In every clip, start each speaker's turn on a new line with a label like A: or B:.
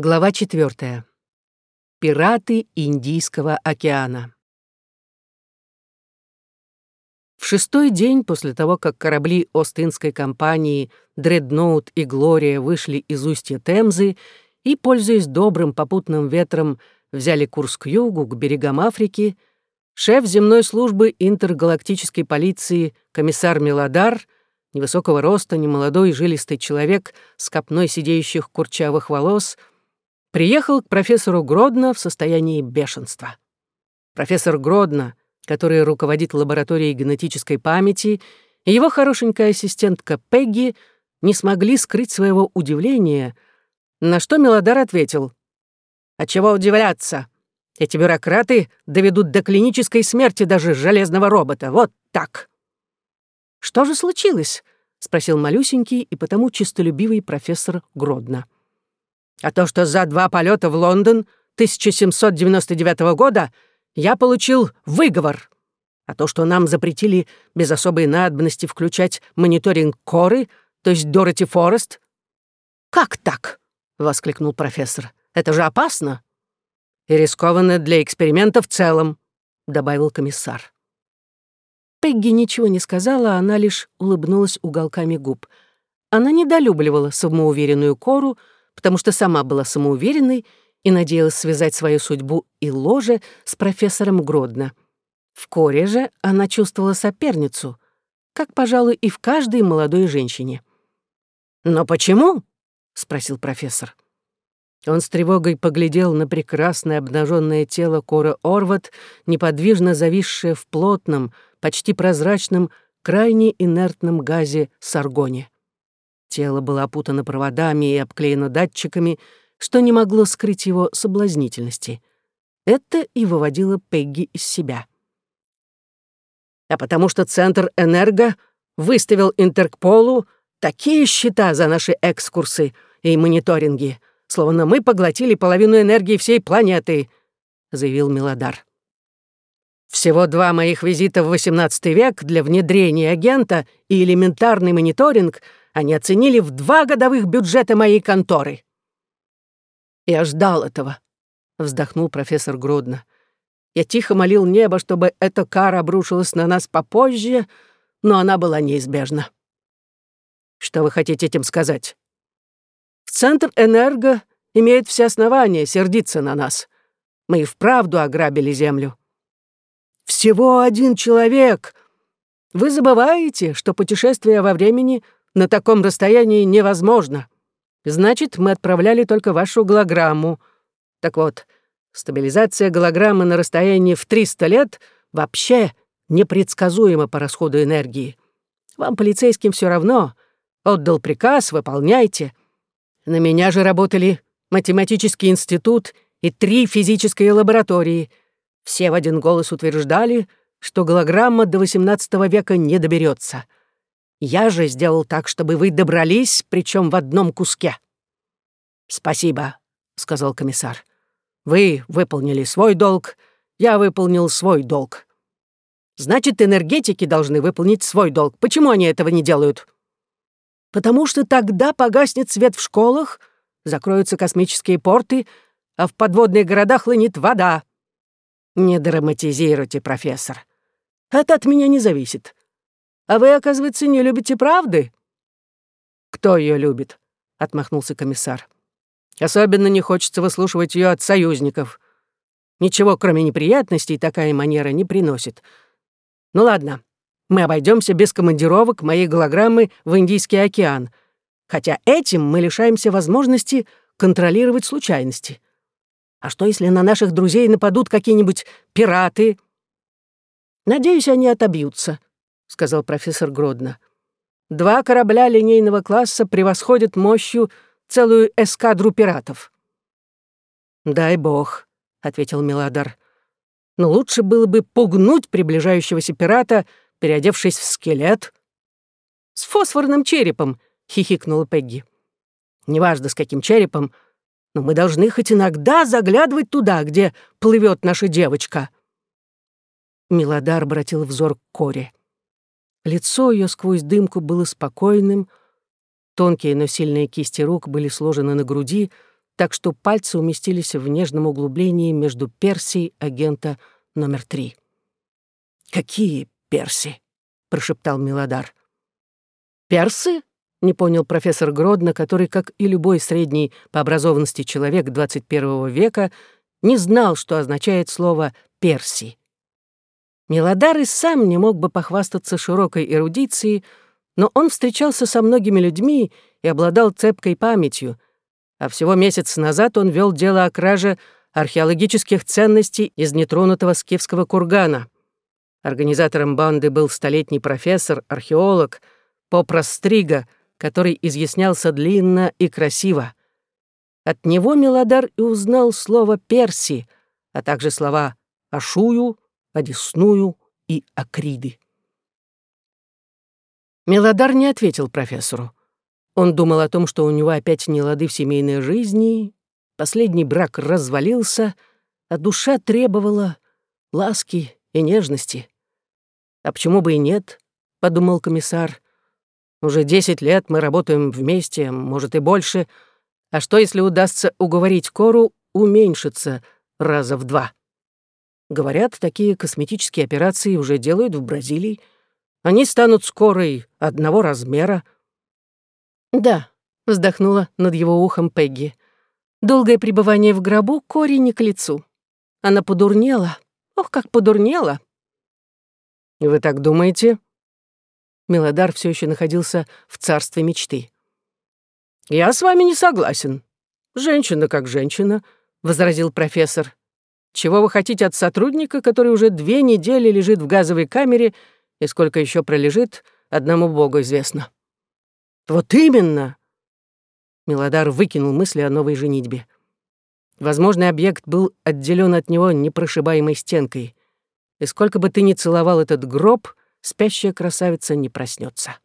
A: Глава четвертая. Пираты Индийского океана. В шестой день после того, как корабли Остинской компании «Дредноут» и «Глория» вышли из устья Темзы и, пользуясь добрым попутным ветром, взяли курс к югу, к берегам Африки, шеф земной службы интергалактической полиции комиссар Меладар, невысокого роста, немолодой жилистый человек с копной сидеющих курчавых волос — приехал к профессору Гродно в состоянии бешенства. Профессор Гродно, который руководит лабораторией генетической памяти, и его хорошенькая ассистентка Пегги не смогли скрыть своего удивления, на что Мелодар ответил. «А чего удивляться? Эти бюрократы доведут до клинической смерти даже железного робота. Вот так!» «Что же случилось?» — спросил малюсенький и потому чистолюбивый профессор Гродно. А то, что за два полета в Лондон 1799 года я получил выговор. А то, что нам запретили без особой надобности включать мониторинг коры, то есть Дороти Форест. «Как так?» — воскликнул профессор. «Это же опасно!» «И рискованно для эксперимента в целом», — добавил комиссар. Пегги ничего не сказала, она лишь улыбнулась уголками губ. Она недолюбливала самоуверенную кору, потому что сама была самоуверенной и надеялась связать свою судьбу и ложе с профессором Гродно. В Коре же она чувствовала соперницу, как, пожалуй, и в каждой молодой женщине. «Но почему?» — спросил профессор. Он с тревогой поглядел на прекрасное обнаженное тело Кора Орват, неподвижно зависшее в плотном, почти прозрачном, крайне инертном газе саргоне. Тело было опутано проводами и обклеено датчиками, что не могло скрыть его соблазнительности. Это и выводило Пегги из себя. А потому что Центр Энерго выставил Интерполу такие счета за наши экскурсы и мониторинги, словно мы поглотили половину энергии всей планеты, заявил Милодар. Всего два моих визита в XVIII век для внедрения агента и элементарный мониторинг — они оценили в два годовых бюджета моей конторы. «Я ждал этого», — вздохнул профессор Гродно. «Я тихо молил небо, чтобы эта кара обрушилась на нас попозже, но она была неизбежна». «Что вы хотите этим сказать?» «В Центр Энерго имеет все основания сердиться на нас. Мы и вправду ограбили Землю». «Всего один человек!» Вы забываете, что путешествие во времени на таком расстоянии невозможно. Значит, мы отправляли только вашу голограмму. Так вот, стабилизация голограммы на расстоянии в 300 лет вообще непредсказуема по расходу энергии. Вам, полицейским, все равно. Отдал приказ, выполняйте. На меня же работали математический институт и три физические лаборатории. Все в один голос утверждали, что голограмма до XVIII века не доберется. Я же сделал так, чтобы вы добрались, причем в одном куске». «Спасибо», — сказал комиссар. «Вы выполнили свой долг, я выполнил свой долг. Значит, энергетики должны выполнить свой долг. Почему они этого не делают?» «Потому что тогда погаснет свет в школах, закроются космические порты, а в подводных городах лынет вода». «Не драматизируйте, профессор. Это от меня не зависит. А вы, оказывается, не любите правды?» «Кто ее любит?» — отмахнулся комиссар. «Особенно не хочется выслушивать ее от союзников. Ничего, кроме неприятностей, такая манера не приносит. Ну ладно, мы обойдемся без командировок моей голограммы в Индийский океан, хотя этим мы лишаемся возможности контролировать случайности. А что, если на наших друзей нападут какие-нибудь пираты? Надеюсь, они отобьются сказал профессор Гродно. «Два корабля линейного класса превосходят мощью целую эскадру пиратов». «Дай бог», — ответил Милодар. «Но лучше было бы пугнуть приближающегося пирата, переодевшись в скелет». «С фосфорным черепом», — хихикнула Пегги. «Неважно, с каким черепом, но мы должны хоть иногда заглядывать туда, где плывет наша девочка». Милодар обратил взор к Коре. Лицо ее сквозь дымку было спокойным, тонкие, но сильные кисти рук были сложены на груди, так что пальцы уместились в нежном углублении между персией агента номер три. «Какие перси?» — прошептал Милодар. «Персы?» — не понял профессор Гродно, который, как и любой средний по образованности человек 21 века, не знал, что означает слово «перси». Милодар и сам не мог бы похвастаться широкой эрудицией, но он встречался со многими людьми и обладал цепкой памятью, а всего месяц назад он вел дело о краже археологических ценностей из нетронутого скифского кургана. Организатором банды был столетний профессор, археолог, Попрострига, который изъяснялся длинно и красиво. От него Мелодар и узнал слово «перси», а также слова «ашую», «одесную» и «акриды». Мелодар не ответил профессору. Он думал о том, что у него опять не лады в семейной жизни, последний брак развалился, а душа требовала ласки и нежности. «А почему бы и нет?» — подумал комиссар. «Уже десять лет мы работаем вместе, может и больше. А что, если удастся уговорить Кору уменьшиться раза в два?» Говорят, такие косметические операции уже делают в Бразилии — они станут скорой одного размера». «Да», — вздохнула над его ухом Пегги. «Долгое пребывание в гробу Кори не к лицу. Она подурнела. Ох, как подурнела!» «Вы так думаете?» Мелодар все еще находился в царстве мечты. «Я с вами не согласен. Женщина как женщина», — возразил профессор. «Чего вы хотите от сотрудника, который уже две недели лежит в газовой камере и сколько еще пролежит, одному Богу известно. Вот именно! Милодар выкинул мысли о новой женитьбе. Возможный объект был отделен от него непрошибаемой стенкой. И сколько бы ты ни целовал этот гроб, спящая красавица не проснется.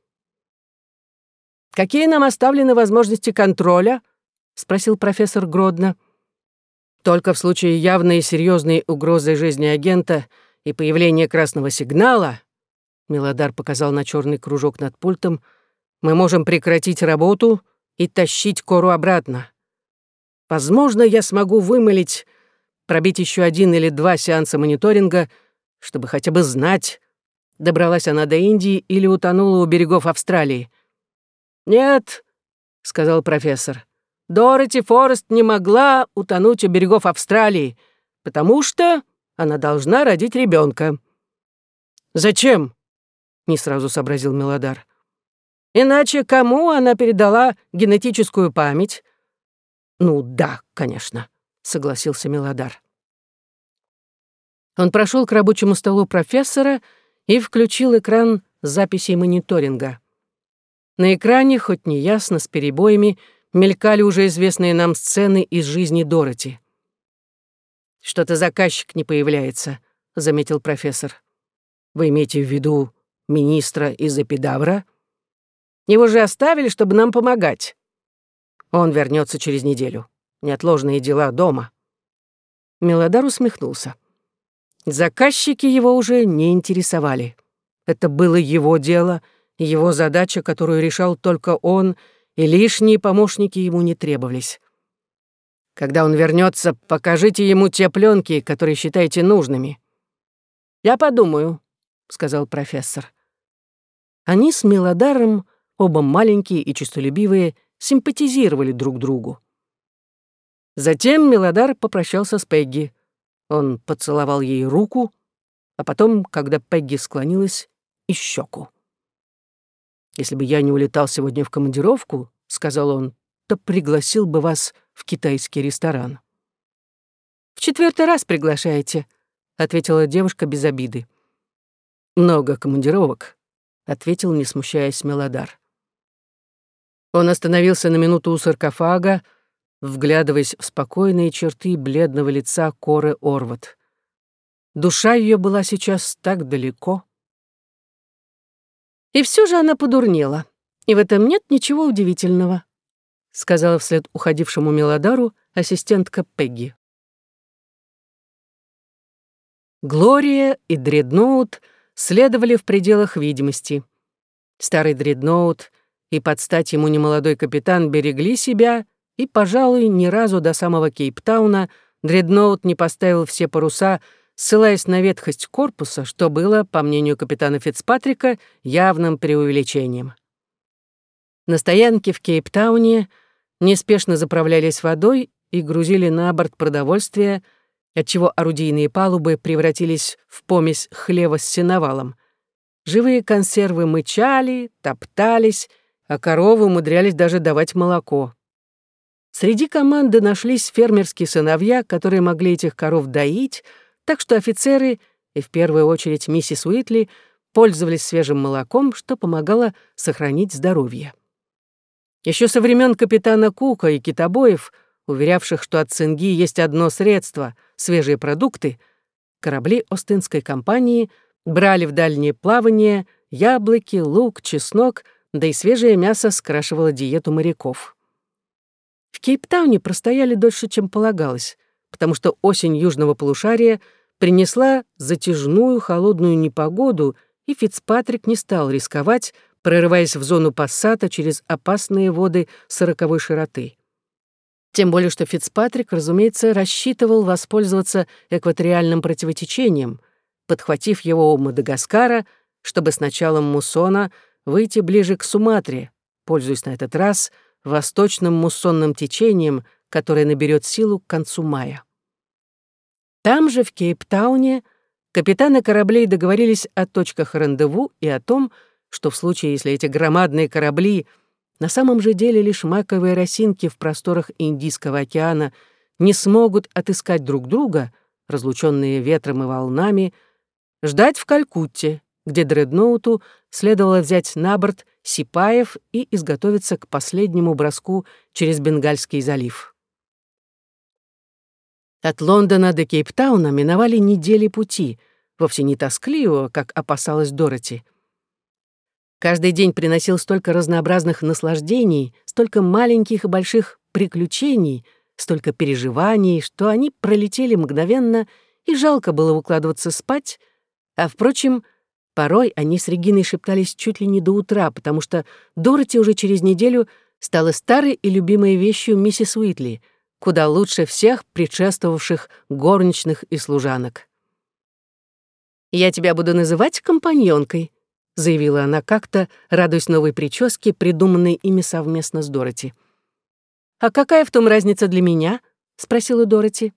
A: «Какие нам оставлены возможности контроля?» — спросил профессор Гродно. «Только в случае явной и серьезной угрозы жизни агента и появления красного сигнала Милодар показал на черный кружок над пультом. «Мы можем прекратить работу и тащить кору обратно. Возможно, я смогу вымолить, пробить еще один или два сеанса мониторинга, чтобы хотя бы знать, добралась она до Индии или утонула у берегов Австралии. «Нет», — сказал профессор, — «Дороти Форест не могла утонуть у берегов Австралии, потому что она должна родить ребенка. «Зачем?» не сразу сообразил Мелодар. Иначе кому она передала генетическую память? Ну да, конечно, согласился Мелодар. Он прошел к рабочему столу профессора и включил экран записей мониторинга. На экране, хоть неясно, с перебоями, мелькали уже известные нам сцены из жизни Дороти. «Что-то заказчик не появляется», — заметил профессор. «Вы имеете в виду министра из Эпидавра? Его же оставили, чтобы нам помогать. Он вернется через неделю. Неотложные дела дома. Мелодар усмехнулся. Заказчики его уже не интересовали. Это было его дело, его задача, которую решал только он, и лишние помощники ему не требовались. Когда он вернется, покажите ему те пленки, которые считаете нужными. Я подумаю, сказал профессор. Они с Мелодаром, оба маленькие и честолюбивые, симпатизировали друг другу. Затем Мелодар попрощался с Пегги. Он поцеловал ей руку, а потом, когда Пегги склонилась, и щеку. «Если бы я не улетал сегодня в командировку, — сказал он, — то пригласил бы вас в китайский ресторан». «В четвертый раз приглашаете», — ответила девушка без обиды. «Много командировок», — ответил, не смущаясь Мелодар. Он остановился на минуту у саркофага, вглядываясь в спокойные черты бледного лица Коры Орват. Душа ее была сейчас так далеко. И все же она подурнела, и в этом нет ничего удивительного, сказала вслед уходившему Мелодару ассистентка Пегги. Глория и Дредноут — следовали в пределах видимости. Старый дредноут и под стать ему немолодой капитан берегли себя, и, пожалуй, ни разу до самого Кейптауна дредноут не поставил все паруса, ссылаясь на ветхость корпуса, что было, по мнению капитана Фицпатрика, явным преувеличением. На стоянке в Кейптауне неспешно заправлялись водой и грузили на борт продовольствие, отчего орудийные палубы превратились в помесь хлева с сеновалом. Живые консервы мычали, топтались, а коровы умудрялись даже давать молоко. Среди команды нашлись фермерские сыновья, которые могли этих коров доить, так что офицеры, и в первую очередь миссис Уитли, пользовались свежим молоком, что помогало сохранить здоровье. Еще со времен капитана Кука и китобоев, уверявших, что от цинги есть одно средство — свежие продукты, корабли Остинской компании брали в дальнее плавание яблоки, лук, чеснок, да и свежее мясо скрашивало диету моряков. В Кейптауне простояли дольше, чем полагалось, потому что осень южного полушария принесла затяжную холодную непогоду, и Фицпатрик не стал рисковать, прорываясь в зону пассата через опасные воды сороковой широты. Тем более, что Фицпатрик, разумеется, рассчитывал воспользоваться экваториальным противотечением, подхватив его у Мадагаскара, чтобы с началом муссона выйти ближе к Суматре, пользуясь на этот раз восточным муссонным течением, которое наберет силу к концу мая. Там же, в Кейптауне, капитаны кораблей договорились о точках рандеву и о том, что в случае, если эти громадные корабли на самом же деле лишь маковые росинки в просторах Индийского океана не смогут отыскать друг друга, разлученные ветром и волнами, ждать в Калькутте, где дредноуту следовало взять на борт Сипаев и изготовиться к последнему броску через Бенгальский залив. От Лондона до Кейптауна миновали недели пути, вовсе не тоскливо, как опасалась Дороти. Каждый день приносил столько разнообразных наслаждений, столько маленьких и больших приключений, столько переживаний, что они пролетели мгновенно, и жалко было укладываться спать, а, впрочем, Порой они с Региной шептались чуть ли не до утра, потому что Дороти уже через неделю стала старой и любимой вещью миссис Уитли, куда лучше всех предшествовавших горничных и служанок. «Я тебя буду называть компаньонкой», — заявила она как-то, радуясь новой прическе, придуманной ими совместно с Дороти. «А какая в том разница для меня?» — спросила Дороти.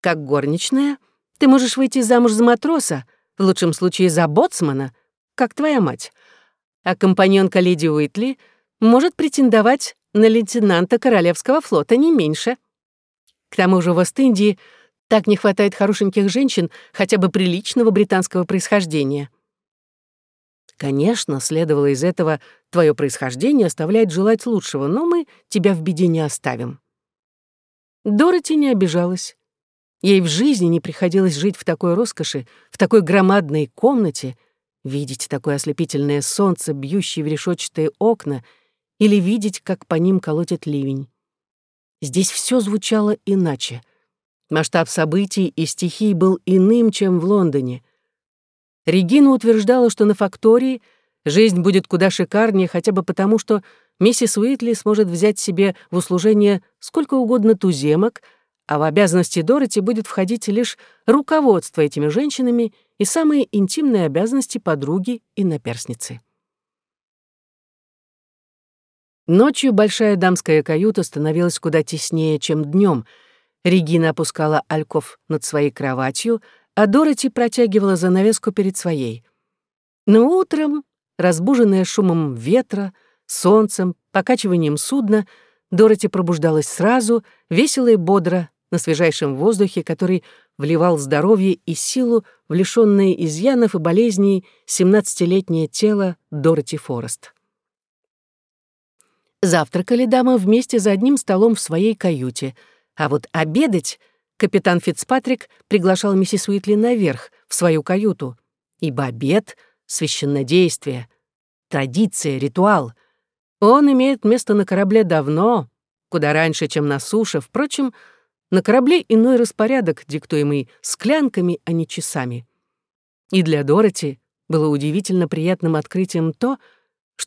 A: «Как горничная, ты можешь выйти замуж за матроса, в лучшем случае за боцмана, как твоя мать. А компаньонка леди Уитли может претендовать на лейтенанта Королевского флота не меньше. К тому же в Ост-Индии так не хватает хорошеньких женщин хотя бы приличного британского происхождения. Конечно, следовало из этого твое происхождение оставляет желать лучшего, но мы тебя в беде не оставим. Дороти не обижалась. Ей в жизни не приходилось жить в такой роскоши, в такой громадной комнате, видеть такое ослепительное солнце, бьющее в решетчатые окна, или видеть, как по ним колотит ливень. Здесь все звучало иначе. Масштаб событий и стихий был иным, чем в Лондоне. Регина утверждала, что на фактории жизнь будет куда шикарнее хотя бы потому, что миссис Уитли сможет взять себе в услужение сколько угодно туземок — а в обязанности Дороти будет входить лишь руководство этими женщинами и самые интимные обязанности подруги и наперсницы. Ночью большая дамская каюта становилась куда теснее, чем днем. Регина опускала альков над своей кроватью, а Дороти протягивала занавеску перед своей. Но утром, разбуженная шумом ветра, солнцем, покачиванием судна, Дороти пробуждалась сразу, весело и бодро, на свежайшем воздухе, который вливал здоровье и силу в лишённое изъянов и болезней семнадцатилетнее тело Дороти Форест. Завтракали дамы вместе за одним столом в своей каюте, а вот обедать капитан Фицпатрик приглашал миссис Уитли наверх, в свою каюту, ибо обед — священнодействие, традиция, ритуал. Он имеет место на корабле давно, куда раньше, чем на суше, впрочем, на корабле иной распорядок, диктуемый склянками, а не часами. И для Дороти было удивительно приятным открытием то, что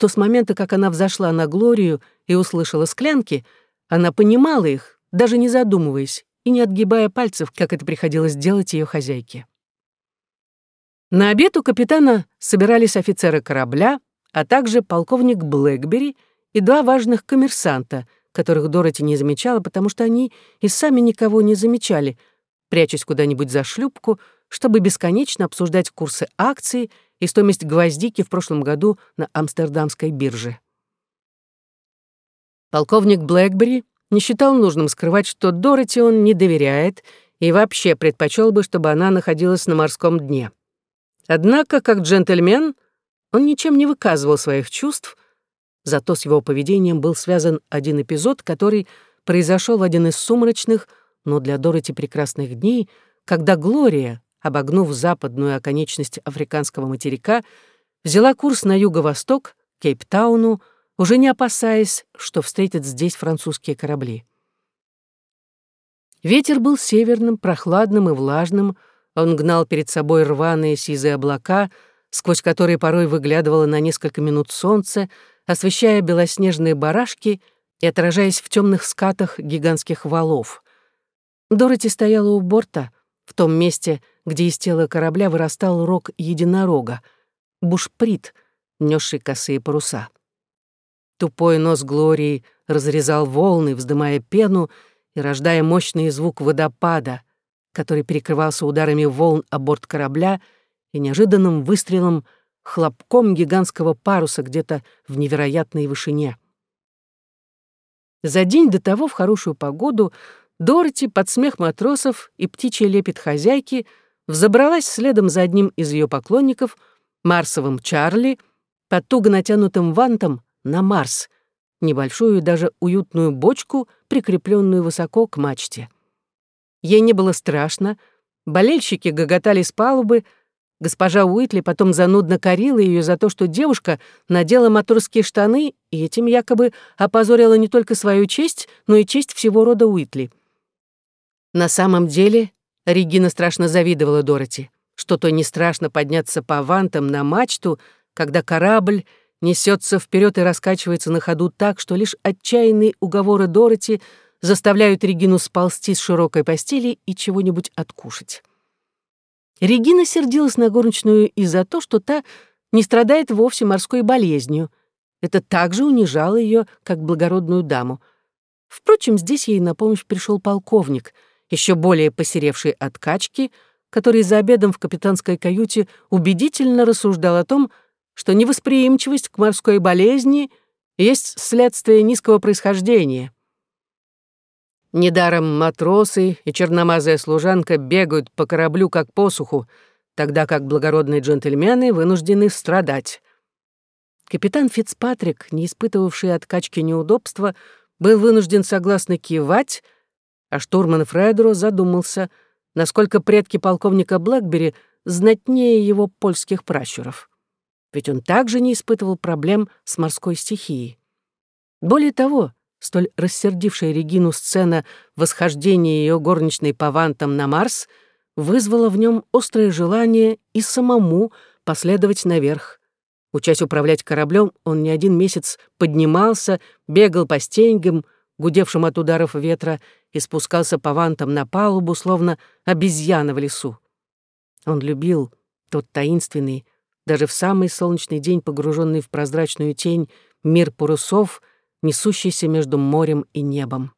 A: с момента, как она взошла на Глорию и услышала склянки, Она понимала их, даже не задумываясь и не отгибая пальцев, как это приходилось делать ее хозяйке. На обед у капитана собирались офицеры корабля, а также полковник Блэкбери и два важных коммерсанта, которых Дороти не замечала, потому что они и сами никого не замечали, прячась куда-нибудь за шлюпку, чтобы бесконечно обсуждать курсы акций и стоимость гвоздики в прошлом году на Амстердамской бирже. Полковник Блэкбери не считал нужным скрывать, что Дороти он не доверяет и вообще предпочел бы, чтобы она находилась на морском дне. Однако, как джентльмен, он ничем не выказывал своих чувств, зато с его поведением был связан один эпизод, который произошел в один из сумрачных, но для Дороти прекрасных дней, когда Глория, обогнув западную оконечность африканского материка, взяла курс на юго-восток, Кейптауну, уже не опасаясь, что встретит здесь французские корабли. Ветер был северным, прохладным и влажным, он гнал перед собой рваные сизые облака, сквозь которые порой выглядывало на несколько минут солнце, освещая белоснежные барашки и отражаясь в темных скатах гигантских валов. Дороти стояла у борта, в том месте, где из тела корабля вырастал рог единорога, бушприт, несший косые паруса. Тупой нос Глории разрезал волны, вздымая пену и рождая мощный звук водопада, который перекрывался ударами волн о борт корабля и неожиданным выстрелом хлопком гигантского паруса где-то в невероятной вышине. За день до того в хорошую погоду Дороти под смех матросов и птичий лепет хозяйки взобралась следом за одним из ее поклонников, Марсовым Чарли, под туго натянутым вантом на Марс, небольшую даже уютную бочку, прикрепленную высоко к мачте. Ей не было страшно, болельщики гоготали с палубы, госпожа Уитли потом занудно корила ее за то, что девушка надела матросские штаны и этим якобы опозорила не только свою честь, но и честь всего рода Уитли. На самом деле Регина страшно завидовала Дороти, что то не страшно подняться по вантам на мачту, когда корабль несется вперед и раскачивается на ходу так, что лишь отчаянные уговоры Дороти заставляют Регину сползти с широкой постели и чего-нибудь откушать. Регина сердилась на горничную и за то, что та не страдает вовсе морской болезнью. Это также унижало ее, как благородную даму. Впрочем, здесь ей на помощь пришел полковник, еще более посеревший от качки, который за обедом в капитанской каюте убедительно рассуждал о том, что невосприимчивость к морской болезни есть следствие низкого происхождения. Недаром матросы и черномазая служанка бегают по кораблю как посуху, тогда как благородные джентльмены вынуждены страдать. Капитан Фицпатрик, не испытывавший от качки неудобства, был вынужден согласно кивать, а штурман Фредро задумался, насколько предки полковника Блэкбери знатнее его польских пращуров ведь он также не испытывал проблем с морской стихией. Более того, столь рассердившая Регину сцена восхождения ее горничной по вантам на Марс вызвала в нем острое желание и самому последовать наверх. Учась управлять кораблем, он не один месяц поднимался, бегал по стеньгам, гудевшим от ударов ветра, и спускался по вантам на палубу, словно обезьяна в лесу. Он любил тот таинственный, даже в самый солнечный день, погруженный в прозрачную тень, мир парусов, несущийся между морем и небом.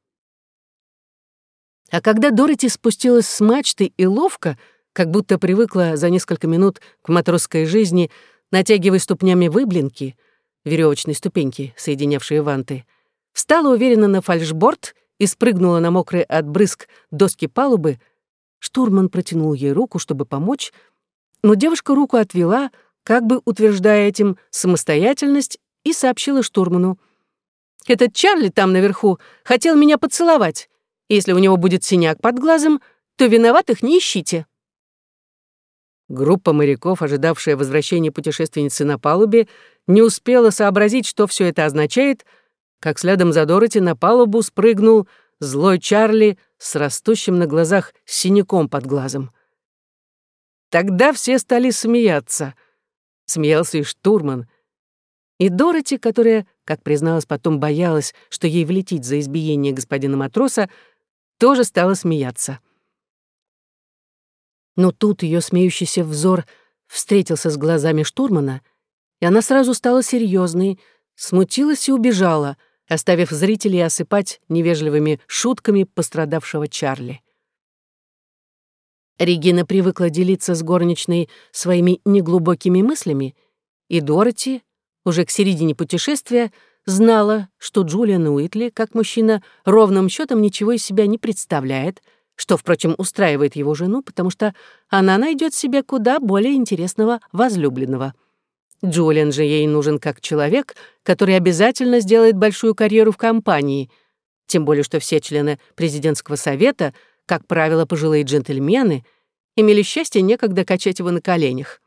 A: А когда Дороти спустилась с мачты и ловко, как будто привыкла за несколько минут к матросской жизни, натягивая ступнями выблинки, веревочные ступеньки, соединявшие ванты, встала уверенно на фальшборд и спрыгнула на мокрые от брызг доски палубы, штурман протянул ей руку, чтобы помочь, но девушка руку отвела, как бы утверждая этим самостоятельность, и сообщила штурману. «Этот Чарли там наверху хотел меня поцеловать. Если у него будет синяк под глазом, то виноватых не ищите». Группа моряков, ожидавшая возвращения путешественницы на палубе, не успела сообразить, что все это означает, как следом за Дороти на палубу спрыгнул злой Чарли с растущим на глазах синяком под глазом. Тогда все стали смеяться — смеялся и штурман. И Дороти, которая как призналась потом, боялась, что ей влетит за избиение господина матроса, тоже стала смеяться. Но тут ее смеющийся взор встретился с глазами штурмана, и она сразу стала серьезной, смутилась и убежала, оставив зрителей осыпать невежливыми шутками пострадавшего Чарли. Регина привыкла делиться с горничной своими неглубокими мыслями, и Дороти, уже к середине путешествия, знала, что Джулиан Уитли, как мужчина, ровным счетом ничего из себя не представляет, что, впрочем, устраивает его жену, потому что она найдет себе куда более интересного возлюбленного. Джулиан же ей нужен как человек, который обязательно сделает большую карьеру в компании, тем более что все члены президентского совета — как правило, пожилые джентльмены имели счастье некогда качать его на коленях.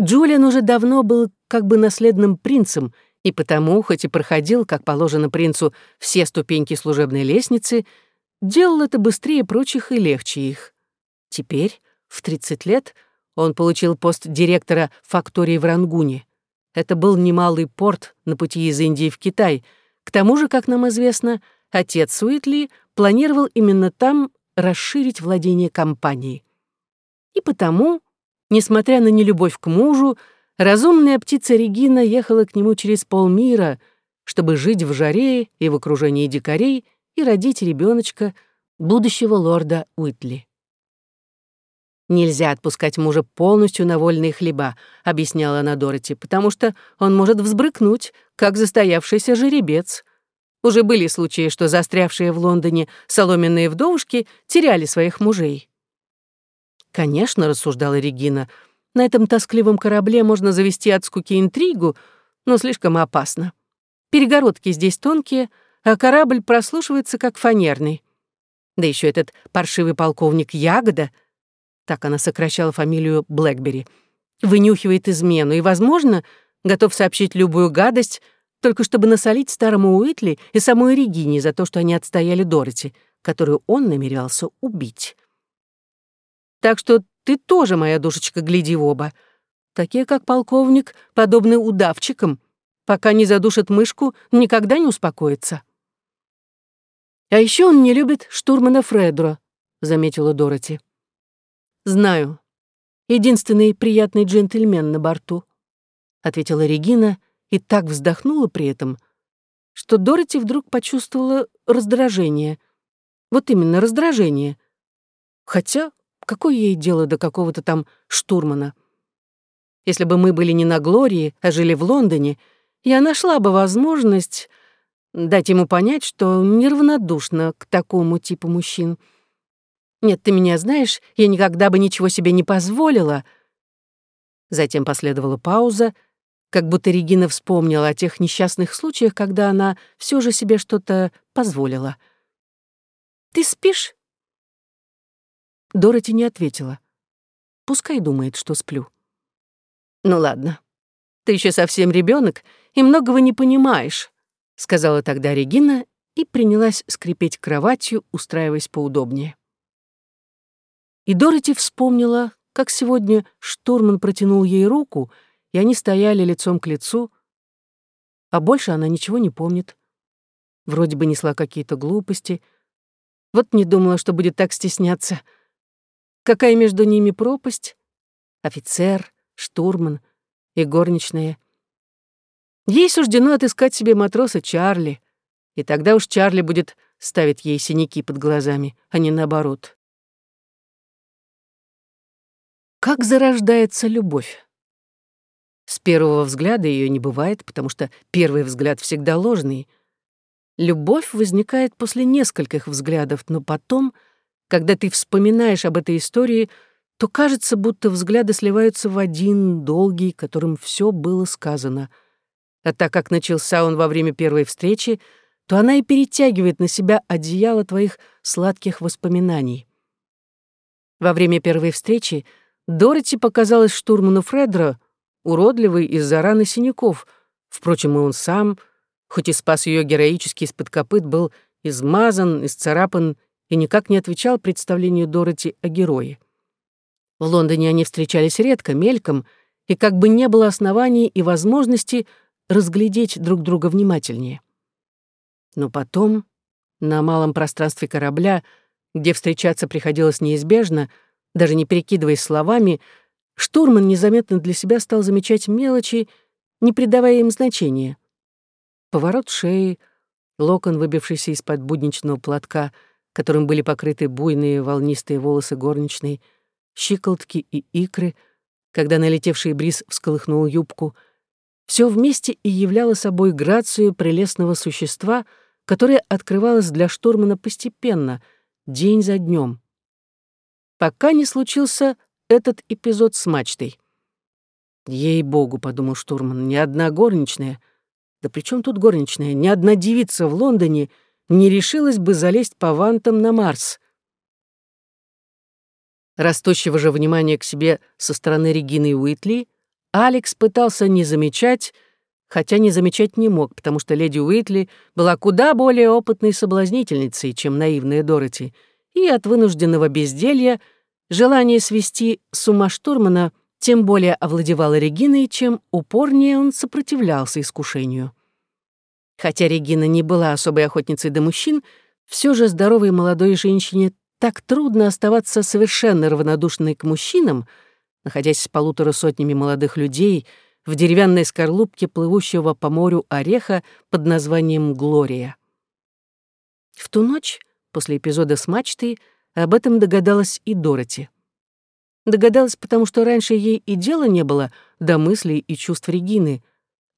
A: Джулиан уже давно был как бы наследным принцем, и потому, хоть и проходил, как положено принцу, все ступеньки служебной лестницы, делал это быстрее прочих и легче их. Теперь, в 30 лет, он получил пост директора фактории в Рангуне. Это был немалый порт на пути из Индии в Китай. К тому же, как нам известно, отец Уитли планировал именно там расширить владение компанией. И потому, несмотря на нелюбовь к мужу, разумная птица Регина ехала к нему через полмира, чтобы жить в жаре и в окружении дикарей и родить ребеночка будущего лорда Уитли. «Нельзя отпускать мужа полностью на вольные хлеба», — объясняла она Дороти, «потому что он может взбрыкнуть, как застоявшийся жеребец. Уже были случаи, что застрявшие в Лондоне соломенные вдовушки теряли своих мужей. «Конечно», — рассуждала Регина, — «на этом тоскливом корабле можно завести от скуки интригу, но слишком опасно. Перегородки здесь тонкие, а корабль прослушивается как фанерный. Да еще этот паршивый полковник Ягода, так она сокращала фамилию Блэкбери, вынюхивает измену и, возможно, готов сообщить любую гадость, только чтобы насолить старому Уитли и самой Регине за то, что они отстояли Дороти, которую он намерялся убить. Так что ты тоже, моя душечка, гляди в оба. Такие, как полковник, подобны удавчикам. Пока не задушат мышку, никогда не успокоится. А еще он не любит штурмана Фредро, заметила Дороти. Знаю. Единственный приятный джентльмен на борту, ответила Регина и так вздохнула при этом, что Дороти вдруг почувствовала раздражение. Вот именно раздражение. Хотя, какое ей дело до какого-то там штурмана? Если бы мы были не на Глории, а жили в Лондоне, я нашла бы возможность дать ему понять, что неравнодушна к такому типу мужчин. Нет, ты меня знаешь, я никогда бы ничего себе не позволила. Затем последовала пауза, как будто Регина вспомнила о тех несчастных случаях, когда она все же себе что-то позволила. «Ты спишь?» Дороти не ответила. Пускай думает, что сплю. «Ну ладно. Ты еще совсем ребенок и многого не понимаешь», сказала тогда Регина и принялась скрипеть кроватью, устраиваясь поудобнее. И Дороти вспомнила, как сегодня штурман протянул ей руку — и они стояли лицом к лицу, а больше она ничего не помнит. Вроде бы несла какие-то глупости. Вот не думала, что будет так стесняться. Какая между ними пропасть? Офицер, штурман и горничная. Ей суждено отыскать себе матроса Чарли, и тогда уж Чарли будет ставить ей синяки под глазами, а не наоборот. Как зарождается любовь? С первого взгляда ее не бывает, потому что первый взгляд всегда ложный. Любовь возникает после нескольких взглядов, но потом, когда ты вспоминаешь об этой истории, то кажется, будто взгляды сливаются в один, долгий, которым все было сказано. А так как начался он во время первой встречи, то она и перетягивает на себя одеяло твоих сладких воспоминаний. Во время первой встречи Дороти показалась штурману Фредро уродливый из-за раны синяков. Впрочем, и он сам, хоть и спас ее героически из-под копыт, был измазан, исцарапан и никак не отвечал представлению Дороти о герое. В Лондоне они встречались редко, мельком, и как бы не было оснований и возможности, разглядеть друг друга внимательнее. Но потом, на малом пространстве корабля, где встречаться приходилось неизбежно, даже не перекидываясь словами, штурман незаметно для себя стал замечать мелочи, не придавая им значения. Поворот шеи, локон, выбившийся из-под будничного платка, которым были покрыты буйные волнистые волосы горничной, щиколотки и икры, когда налетевший бриз всколыхнул юбку, все вместе и являло собой грацию прелестного существа, которое открывалось для штурмана постепенно, день за днем. Пока не случился этот эпизод с мачтой. «Ей-богу», — подумал штурман, — «ни одна горничная, да при чем тут горничная, ни одна девица в Лондоне не решилась бы залезть по вантам на Марс». Растущего же внимания к себе со стороны Регины Уитли, Алекс пытался не замечать, хотя не замечать не мог, потому что леди Уитли была куда более опытной соблазнительницей, чем наивная Дороти, и от вынужденного безделья желание свести с ума штурмана тем более овладевало Региной, чем упорнее он сопротивлялся искушению. Хотя Регина не была особой охотницей до мужчин, все же здоровой молодой женщине так трудно оставаться совершенно равнодушной к мужчинам, находясь с полутора сотнями молодых людей в деревянной скорлупке плывущего по морю ореха под названием «Глория». В ту ночь, после эпизода с мачтой, об этом догадалась и Дороти. Догадалась, потому что раньше ей и дела не было до мыслей и чувств Регины,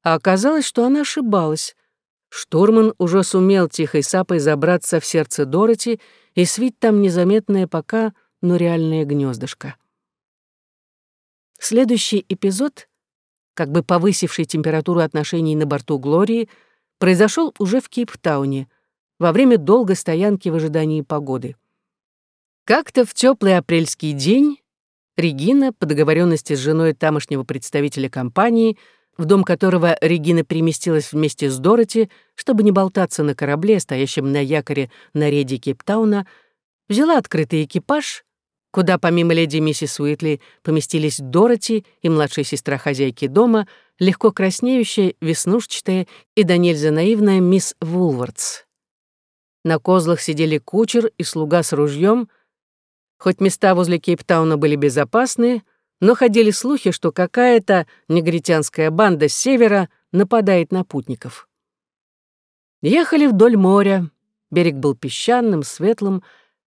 A: а оказалось, что она ошибалась. Штурман уже сумел тихой сапой забраться в сердце Дороти и свить там незаметное пока, но реальное гнездышко. Следующий эпизод, как бы повысивший температуру отношений на борту Глории, произошел уже в Кейптауне, во время долгой стоянки в ожидании погоды. Как-то в теплый апрельский день Регина, по договоренности с женой тамошнего представителя компании, в дом которого Регина переместилась вместе с Дороти, чтобы не болтаться на корабле, стоящем на якоре на рейде Кейптауна, взяла открытый экипаж, куда помимо леди миссис Уитли поместились Дороти и младшая сестра хозяйки дома, легко краснеющая, веснушчатая и до нельзя наивная мисс Вулвардс. На козлах сидели кучер и слуга с ружьем. Хоть места возле Кейптауна были безопасные, но ходили слухи, что какая-то негритянская банда с севера нападает на путников. Ехали вдоль моря. Берег был песчаным, светлым.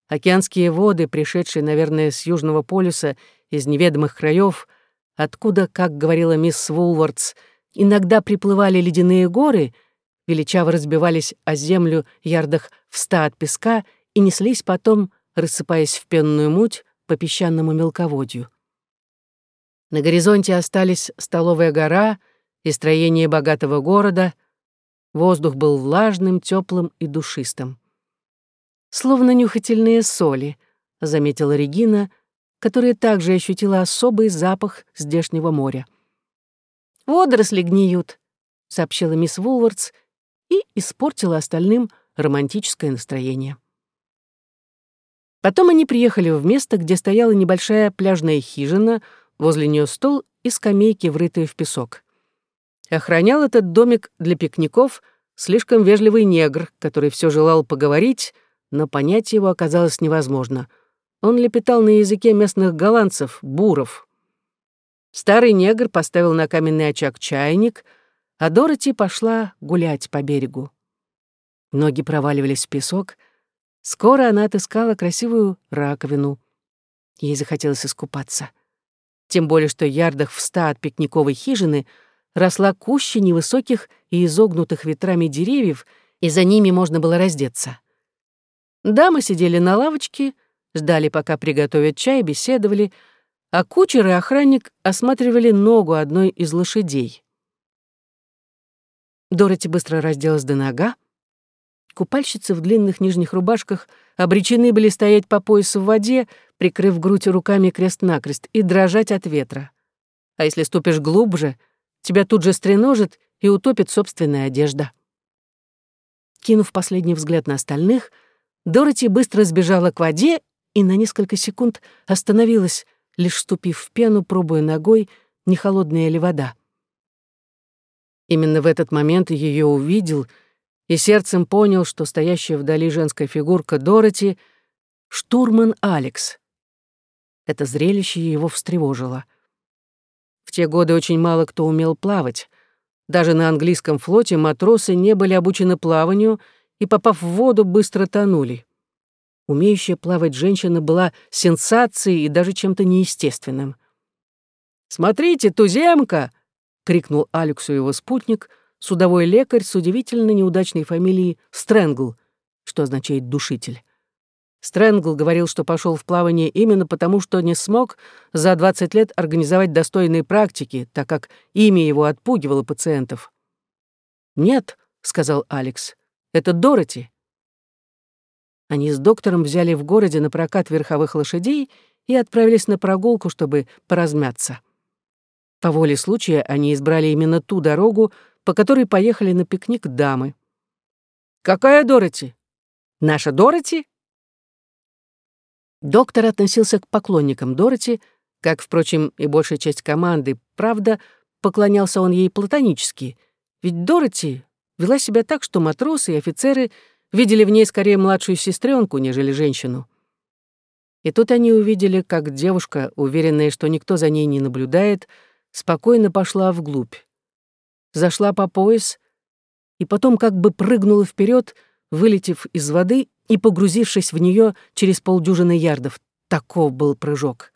A: Океанские воды, пришедшие, наверное, с Южного полюса, из неведомых краев, откуда, как говорила мисс Вулвардс, иногда приплывали ледяные горы, величаво разбивались о землю ярдах в ста от песка и неслись потом, рассыпаясь в пенную муть, по песчаному мелководью. На горизонте остались столовая гора и строение богатого города. Воздух был влажным, теплым и душистым. «Словно нюхательные соли», — заметила Регина, которая также ощутила особый запах здешнего моря. «Водоросли гниют», — сообщила мисс Вулвардс и испортила остальным романтическое настроение. Потом они приехали в место, где стояла небольшая пляжная хижина — Возле нее стол и скамейки, врытые в песок. Охранял этот домик для пикников слишком вежливый негр, который все желал поговорить, но понять его оказалось невозможно. Он лепетал на языке местных голландцев, буров. Старый негр поставил на каменный очаг чайник, а Дороти пошла гулять по берегу. Ноги проваливались в песок. Скоро она отыскала красивую раковину. Ей захотелось искупаться тем более что ярдах в ста от пикниковой хижины росла куща невысоких и изогнутых ветрами деревьев, и за ними можно было раздеться. Дамы сидели на лавочке, ждали, пока приготовят чай, беседовали, а кучер и охранник осматривали ногу одной из лошадей. Дороти быстро разделась до нога. Купальщицы в длинных нижних рубашках обречены были стоять по пояс в воде, прикрыв грудь руками крест-накрест, и дрожать от ветра. А если ступишь глубже, тебя тут же стреножит и утопит собственная одежда. Кинув последний взгляд на остальных, Дороти быстро сбежала к воде и на несколько секунд остановилась, лишь ступив в пену, пробуя ногой, не холодная ли вода. Именно в этот момент ее увидел и сердцем понял, что стоящая вдали женская фигурка Дороти — штурман Алекс. Это зрелище его встревожило. В те годы очень мало кто умел плавать. Даже на английском флоте матросы не были обучены плаванию и, попав в воду, быстро тонули. Умеющая плавать женщина была сенсацией и даже чем-то неестественным. «Смотрите, туземка!» — крикнул Алексу его спутник, судовой лекарь с удивительно неудачной фамилией Стрэнгл, что означает «душитель». Стрэнгл говорил, что пошел в плавание именно потому, что не смог за 20 лет организовать достойные практики, так как имя его отпугивало пациентов. «Нет», — сказал Алекс, — «это Дороти». Они с доктором взяли в городе на прокат верховых лошадей и отправились на прогулку, чтобы поразмяться. По воле случая они избрали именно ту дорогу, по которой поехали на пикник дамы. «Какая Дороти? Наша Дороти?» Доктор относился к поклонникам Дороти, как, впрочем, и большая часть команды. Правда, поклонялся он ей платонически, ведь Дороти вела себя так, что матросы и офицеры видели в ней скорее младшую сестренку, нежели женщину. И тут они увидели, как девушка, уверенная, что никто за ней не наблюдает, — спокойно пошла вглубь. Зашла по пояс и потом как бы прыгнула вперед, вылетев из воды и погрузившись в нее через полдюжины ярдов. Таков был прыжок.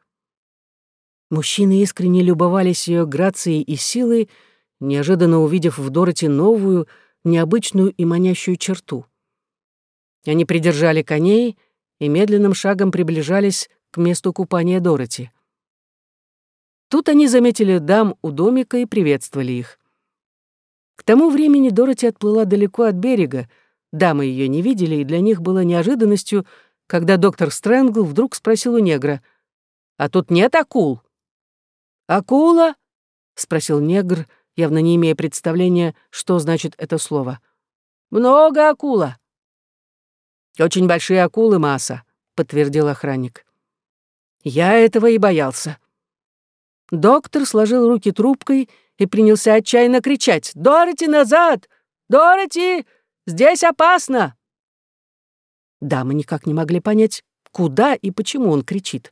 A: Мужчины искренне любовались ее грацией и силой, неожиданно увидев в Дороти новую, необычную и манящую черту. Они придержали коней и медленным шагом приближались к месту купания Дороти. Тут они заметили дам у домика и приветствовали их. К тому времени Дороти отплыла далеко от берега, дамы ее не видели, и для них было неожиданностью, когда доктор Стрэнгл вдруг спросил у негра, «А тут нет акул?» «Акула?» — спросил негр, явно не имея представления, что значит это слово. «Много акула». «Очень большие акулы, масса», — подтвердил охранник. «Я этого и боялся. Доктор сложил руки трубкой и принялся отчаянно кричать «Дороти, назад! Дороти! Здесь опасно!» Дамы никак не могли понять, куда и почему он кричит.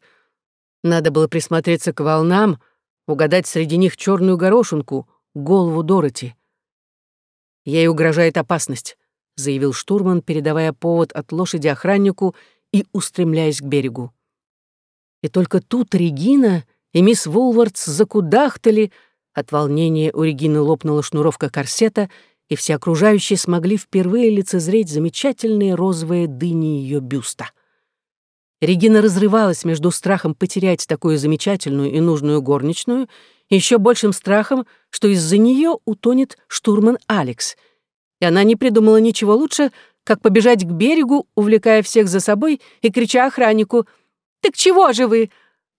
A: Надо было присмотреться к волнам, угадать среди них черную горошинку, голову Дороти. «Ей угрожает опасность», — заявил штурман, передавая повод от лошади охраннику и устремляясь к берегу. И только тут Регина и мисс Вулвардс закудахтали, от волнения у Регины лопнула шнуровка корсета, и все окружающие смогли впервые лицезреть замечательные розовые дыни ее бюста. Регина разрывалась между страхом потерять такую замечательную и нужную горничную и еще большим страхом, что из-за нее утонет штурман Алекс. И она не придумала ничего лучше, как побежать к берегу, увлекая всех за собой и крича охраннику «Так чего же вы?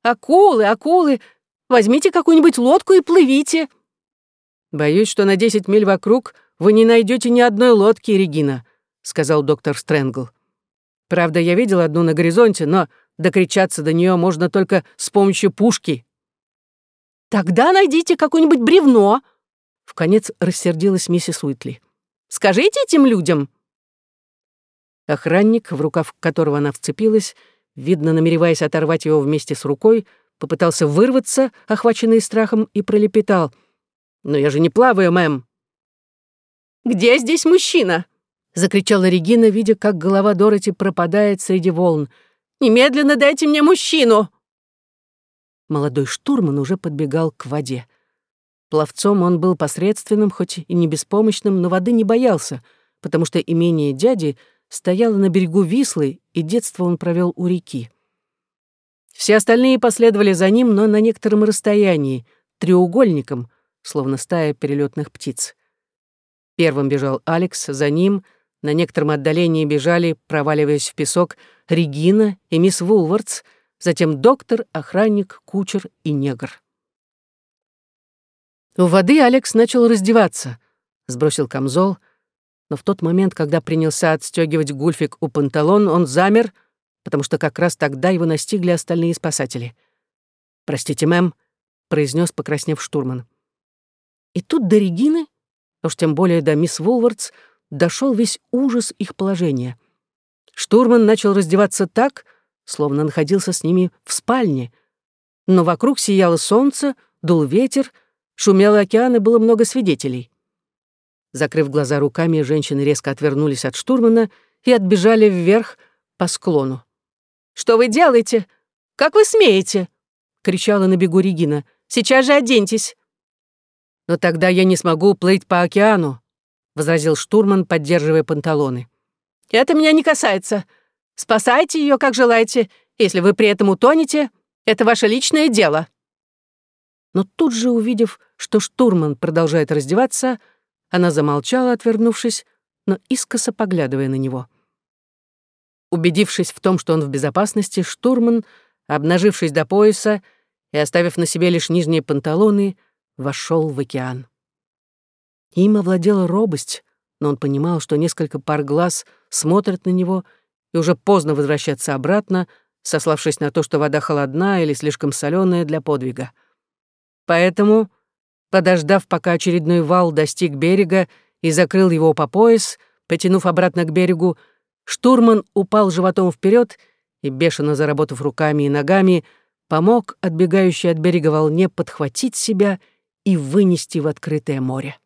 A: Акулы, акулы! Возьмите какую-нибудь лодку и плывите!» «Боюсь, что на десять миль вокруг вы не найдете ни одной лодки, Регина», — сказал доктор Стрэнгл. «Правда, я видел одну на горизонте, но докричаться до нее можно только с помощью пушки». «Тогда найдите какое-нибудь бревно», — вконец рассердилась миссис Уитли. «Скажите этим людям». Охранник, в рукав которого она вцепилась, видно, намереваясь оторвать его вместе с рукой, попытался вырваться, охваченный страхом, и пролепетал. «Но я же не плаваю, мэм!» «Где здесь мужчина?» — закричала Регина, видя, как голова Дороти пропадает среди волн. «Немедленно дайте мне мужчину!» Молодой штурман уже подбегал к воде. Пловцом он был посредственным, хоть и не беспомощным, но воды не боялся, потому что имение дяди — стояла на берегу Вислы, и детство он провел у реки. Все остальные последовали за ним, но на некотором расстоянии, треугольником, словно стая перелетных птиц. Первым бежал Алекс, за ним на некотором отдалении бежали, проваливаясь в песок, Регина и мисс Вулвардс, затем доктор, охранник, кучер и негр. У воды Алекс начал раздеваться, сбросил камзол — но в тот момент, когда принялся отстегивать гульфик у панталон, он замер, потому что как раз тогда его настигли остальные спасатели. «Простите, мэм», — произнес покраснев штурман. И тут до Регины уж тем более до мисс Вулвардс, дошел весь ужас их положения. Штурман начал раздеваться так, словно находился с ними в спальне. Но вокруг сияло солнце, дул ветер, шумел океан и было много свидетелей. Закрыв глаза руками, женщины резко отвернулись от штурмана и отбежали вверх по склону. «Что вы делаете? Как вы смеете?» — кричала на бегу Регина. «Сейчас же оденьтесь!» «Но тогда я не смогу плыть по океану», — возразил штурман, поддерживая панталоны. «Это меня не касается. Спасайте ее, как желаете. Если вы при этом утонете, это ваше личное дело». Но тут же, увидев, что штурман продолжает раздеваться, она замолчала, отвернувшись, но искоса поглядывая на него. Убедившись в том, что он в безопасности, штурман, обнажившись до пояса и оставив на себе лишь нижние панталоны, вошел в океан. Им овладела робость, но он понимал, что несколько пар глаз смотрят на него, и уже поздно возвращаться обратно, сославшись на то, что вода холодна или слишком соленая для подвига. Поэтому, подождав, пока очередной вал достиг берега и закрыл его по пояс, потянув обратно к берегу, штурман упал животом вперед и, бешено заработав руками и ногами, помог отбегающей от берега волне подхватить себя и вынести в открытое море.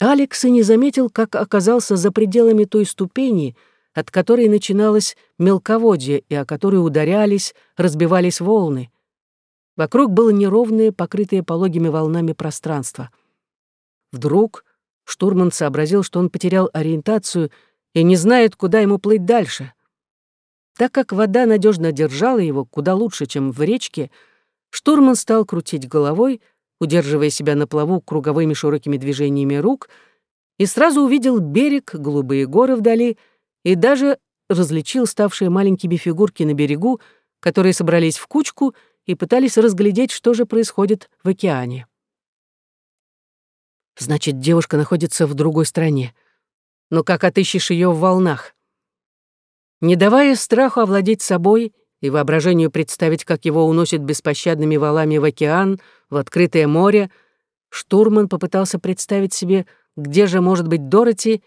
A: Алекс и не заметил, как оказался за пределами той ступени, от которой начиналось мелководье и о которой ударялись, разбивались волны. Вокруг было неровное, покрытое пологими волнами пространство. Вдруг штурман сообразил, что он потерял ориентацию и не знает, куда ему плыть дальше. Так как вода надежно держала его куда лучше, чем в речке, штурман стал крутить головой, удерживая себя на плаву круговыми широкими движениями рук, и сразу увидел берег, голубые горы вдали, и даже различил ставшие маленькими фигурки на берегу, которые собрались в кучку и пытались разглядеть, что же происходит в океане. Значит, девушка находится в другой стране. Но как отыщешь ее в волнах? Не давая страху овладеть собой и воображению представить, как его уносит беспощадными валами в океан, в открытое море, штурман попытался представить себе, где же может быть Дороти,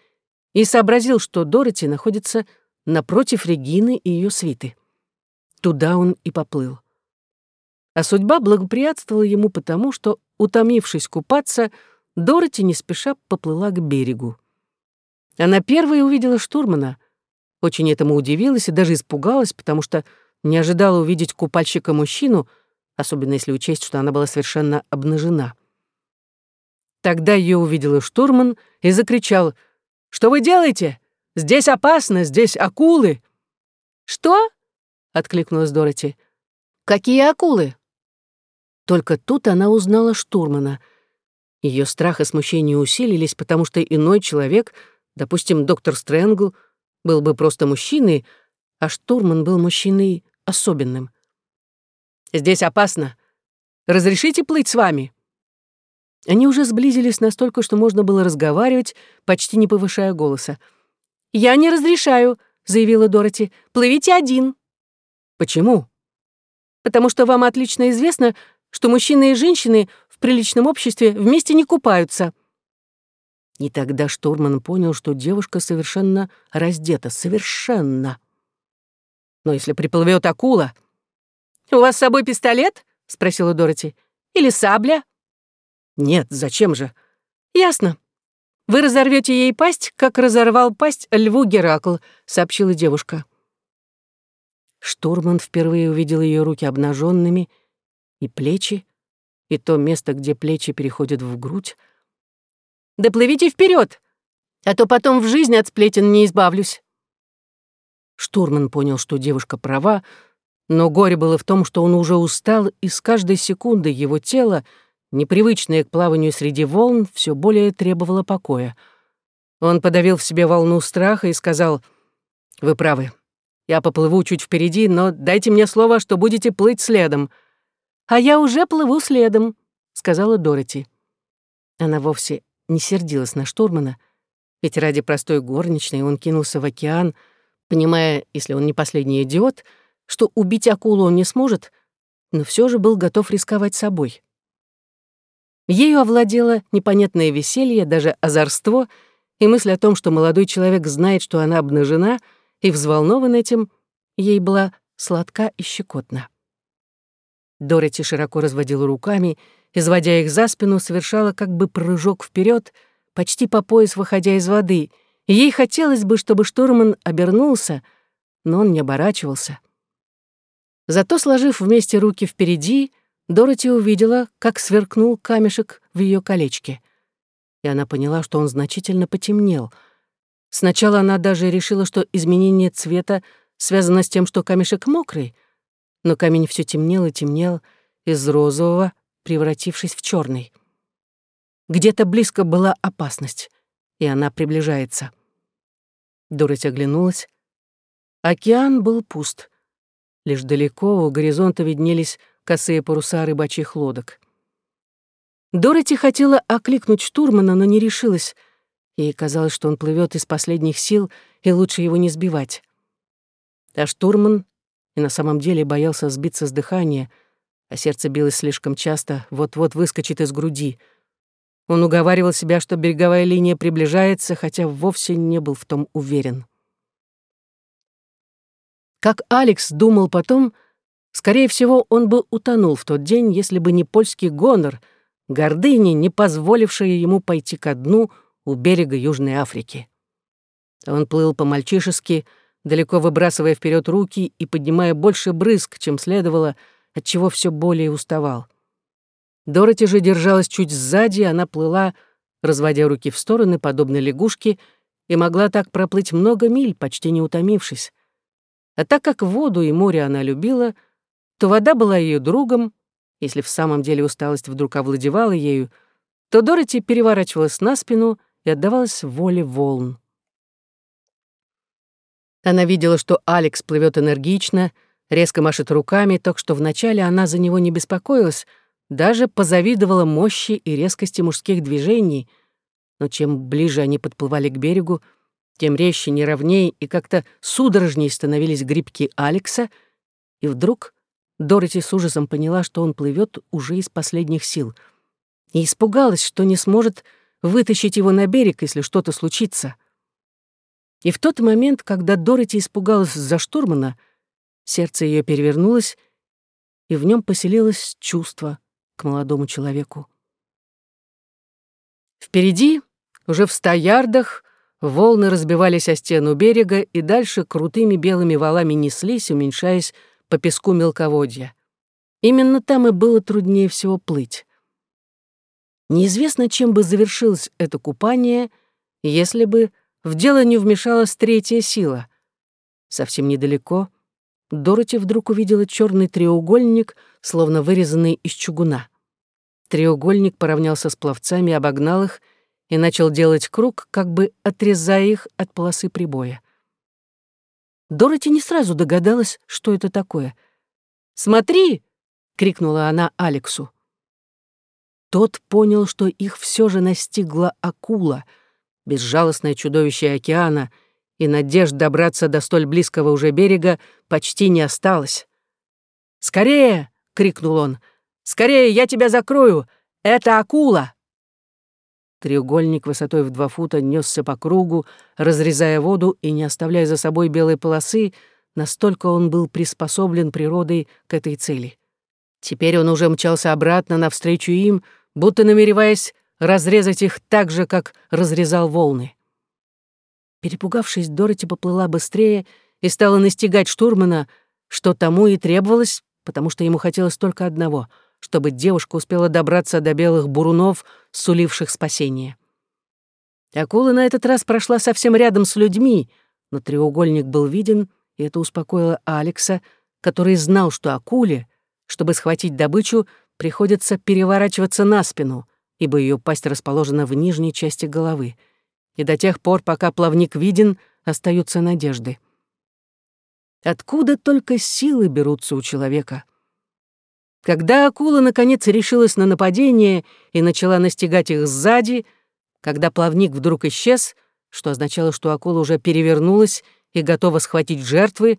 A: и сообразил, что Дороти находится напротив Регины и ее свиты. Туда он и поплыл. А судьба благоприятствовала ему потому, что, утомившись купаться, Дороти не спеша поплыла к берегу. Она первой увидела штурмана, очень этому удивилась и даже испугалась, потому что не ожидала увидеть купальщика-мужчину, особенно если учесть, что она была совершенно обнажена. Тогда ее увидел штурман и закричал «Что вы делаете? Здесь опасно, здесь акулы!» «Что?» — откликнулась Дороти. «Какие акулы?» Только тут она узнала штурмана. Ее страх и смущение усилились, потому что иной человек, допустим, доктор Стрэнгл, был бы просто мужчиной, а штурман был мужчиной особенным. «Здесь опасно. Разрешите плыть с вами?» Они уже сблизились настолько, что можно было разговаривать, почти не повышая голоса. «Я не разрешаю», — заявила Дороти. «Плывите один». «Почему?» «Потому что вам отлично известно, что мужчины и женщины в приличном обществе вместе не купаются». И тогда штурман понял, что девушка совершенно раздета, совершенно. Но если приплывет акула... «У вас с собой пистолет?» — спросила Дороти. «Или сабля?» «Нет, зачем же?» «Ясно. Вы разорвете ей пасть, как разорвал пасть льву Геракл», — сообщила девушка. Штурман впервые увидел ее руки обнаженными и плечи, и то место, где плечи переходят в грудь. «Да плывите вперед, а то потом в жизни от сплетен не избавлюсь». Штурман понял, что девушка права, но горе было в том, что он уже устал, и с каждой секундой его тело, непривычное к плаванию среди волн, все более требовало покоя. Он подавил в себе волну страха и сказал, «Вы правы. Я поплыву чуть впереди, но дайте мне слово, что будете плыть следом». «А я уже плыву следом», — сказала Дороти. Она вовсе не сердилась на штурмана, ведь ради простой горничной он кинулся в океан — понимая, если он не последний идиот, что убить акулу он не сможет, но все же был готов рисковать собой. Ею овладело непонятное веселье, даже озорство, и мысль о том, что молодой человек знает, что она обнажена, и взволнован этим, ей была сладка и щекотна. Дороти широко разводила руками, изводя их за спину, совершала как бы прыжок вперед, почти по пояс выходя из воды, и ей хотелось бы, чтобы штурман обернулся, но он не оборачивался. Зато, сложив вместе руки впереди, Дороти увидела, как сверкнул камешек в ее колечке. И она поняла, что он значительно потемнел. Сначала она даже решила, что изменение цвета связано с тем, что камешек мокрый, но камень все темнел и темнел, из розового превратившись в черный. Где-то близко была опасность, и она приближается. Дороти оглянулась. Океан был пуст. Лишь далеко у горизонта виднелись косые паруса рыбачьих лодок. Дороти хотела окликнуть штурмана, но не решилась. Ей казалось, что он плывет из последних сил, и лучше его не сбивать. А штурман и на самом деле боялся сбиться с дыхания, а сердце билось слишком часто, вот-вот выскочит из груди. Он уговаривал себя, что береговая линия приближается, хотя вовсе не был в том уверен. Как Алекс думал потом, скорее всего, он бы утонул в тот день, если бы не польский гонор, гордыни, не позволившая ему пойти ко дну у берега Южной Африки. Он плыл по-мальчишески, далеко выбрасывая вперед руки и поднимая больше брызг, чем следовало, отчего все более уставал. Дороти же держалась чуть сзади, она плыла, разводя руки в стороны, подобно лягушке, и могла так проплыть много миль, почти не утомившись. А так как воду и море она любила, то вода была ее другом, если в самом деле усталость вдруг овладевала ею, то Дороти переворачивалась на спину и отдавалась воле волн. Она видела, что Алекс плывет энергично, резко машет руками, так что вначале она за него не беспокоилась, даже позавидовала мощи и резкости мужских движений, но чем ближе они подплывали к берегу, тем резче, неровнее и как-то судорожнее становились грибки Алекса, и вдруг Дороти с ужасом поняла, что он плывет уже из последних сил, и испугалась, что не сможет вытащить его на берег, если что-то случится. И в тот момент, когда Дороти испугалась за штурмана, сердце ее перевернулось, и в нем поселилось чувство к молодому человеку. Впереди, уже в ста ярдах, Волны разбивались о стену берега и дальше крутыми белыми валами неслись, уменьшаясь по песку мелководья. Именно там и было труднее всего плыть. Неизвестно, чем бы завершилось это купание, если бы в дело не вмешалась третья сила. Совсем недалеко Дороти вдруг увидела черный треугольник, словно вырезанный из чугуна. Треугольник поравнялся с пловцами, обогнал их — и начал делать круг, как бы отрезая их от полосы прибоя. Дороти не сразу догадалась, что это такое. «Смотри!» — крикнула она Алексу. Тот понял, что их все же настигла акула, безжалостное чудовище океана, и надежд добраться до столь близкого уже берега почти не осталось. «Скорее!» — крикнул он. «Скорее, я тебя закрою! Это акула!» Треугольник высотой в два фута несся по кругу, разрезая воду и не оставляя за собой белой полосы, настолько он был приспособлен природой к этой цели. Теперь он уже мчался обратно навстречу им, будто намереваясь разрезать их так же, как разрезал волны. Перепугавшись, Дороти поплыла быстрее и стала настигать штурмана, что тому и требовалось, потому что ему хотелось только одного — чтобы девушка успела добраться до белых бурунов, суливших спасение. Акула на этот раз прошла совсем рядом с людьми, но треугольник был виден, и это успокоило Алекса, который знал, что акуле, чтобы схватить добычу, приходится переворачиваться на спину, ибо ее пасть расположена в нижней части головы. И до тех пор, пока плавник виден, остаются надежды. Откуда только силы берутся у человека? Когда акула наконец решилась на нападение и начала настигать их сзади, когда плавник вдруг исчез, что означало, что акула уже перевернулась и готова схватить жертвы,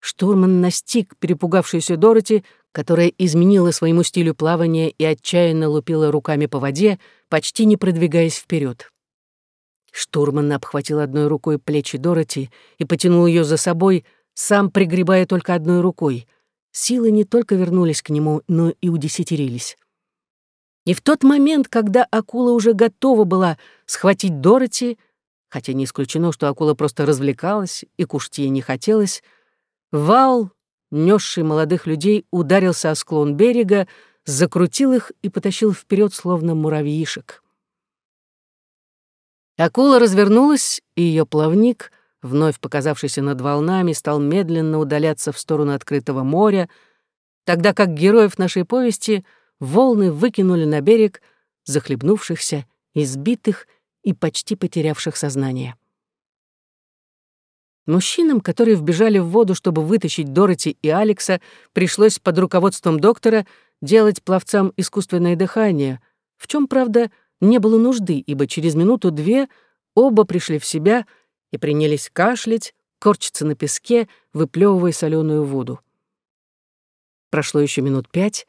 A: штурман настиг перепугавшуюся Дороти, которая изменила своему стилю плавания и отчаянно лупила руками по воде, почти не продвигаясь вперед. Штурман обхватил одной рукой плечи Дороти и потянул ее за собой, сам пригребая только одной рукой. Силы не только вернулись к нему, но и удесятерились. И в тот момент, когда акула уже готова была схватить Дороти, хотя не исключено, что акула просто развлекалась и кушать ей не хотелось, вал, несший молодых людей, ударился о склон берега, закрутил их и потащил вперед, словно муравьишек. Акула развернулась, и ее плавник, вновь показавшийся над волнами, стал медленно удаляться в сторону открытого моря, тогда как героев нашей повести волны выкинули на берег захлебнувшихся, избитых и почти потерявших сознание. Мужчинам, которые вбежали в воду, чтобы вытащить Дороти и Алекса, пришлось под руководством доктора делать пловцам искусственное дыхание, в чем, правда, не было нужды, ибо через минуту-две оба пришли в себя и принялись кашлять, корчиться на песке, выплевывая соленую воду. Прошло еще минут пять,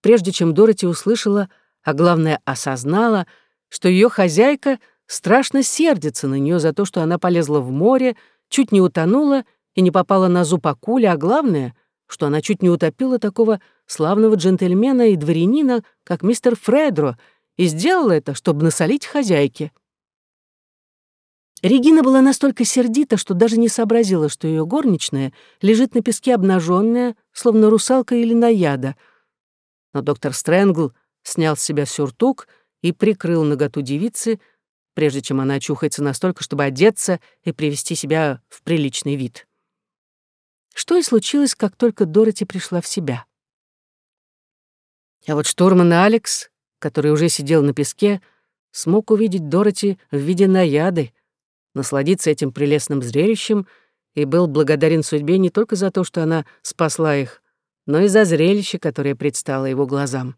A: прежде чем Дороти услышала, а главное осознала, что ее хозяйка страшно сердится на нее за то, что она полезла в море, чуть не утонула и не попала на зуб акуле, а главное, что она чуть не утопила такого славного джентльмена и дворянина, как мистер Фредро, и сделала это, чтобы насолить хозяйке. Регина была настолько сердита, что даже не сообразила, что ее горничная лежит на песке обнаженная, словно русалка или наяда. Но доктор Стрэнгл снял с себя сюртук и прикрыл наготу девицы, прежде чем она очухается настолько, чтобы одеться и привести себя в приличный вид. Что и случилось, как только Дороти пришла в себя. А вот штурман Алекс который уже сидел на песке, смог увидеть Дороти в виде наяды, насладиться этим прелестным зрелищем и был благодарен судьбе не только за то, что она спасла их, но и за зрелище, которое предстало его глазам.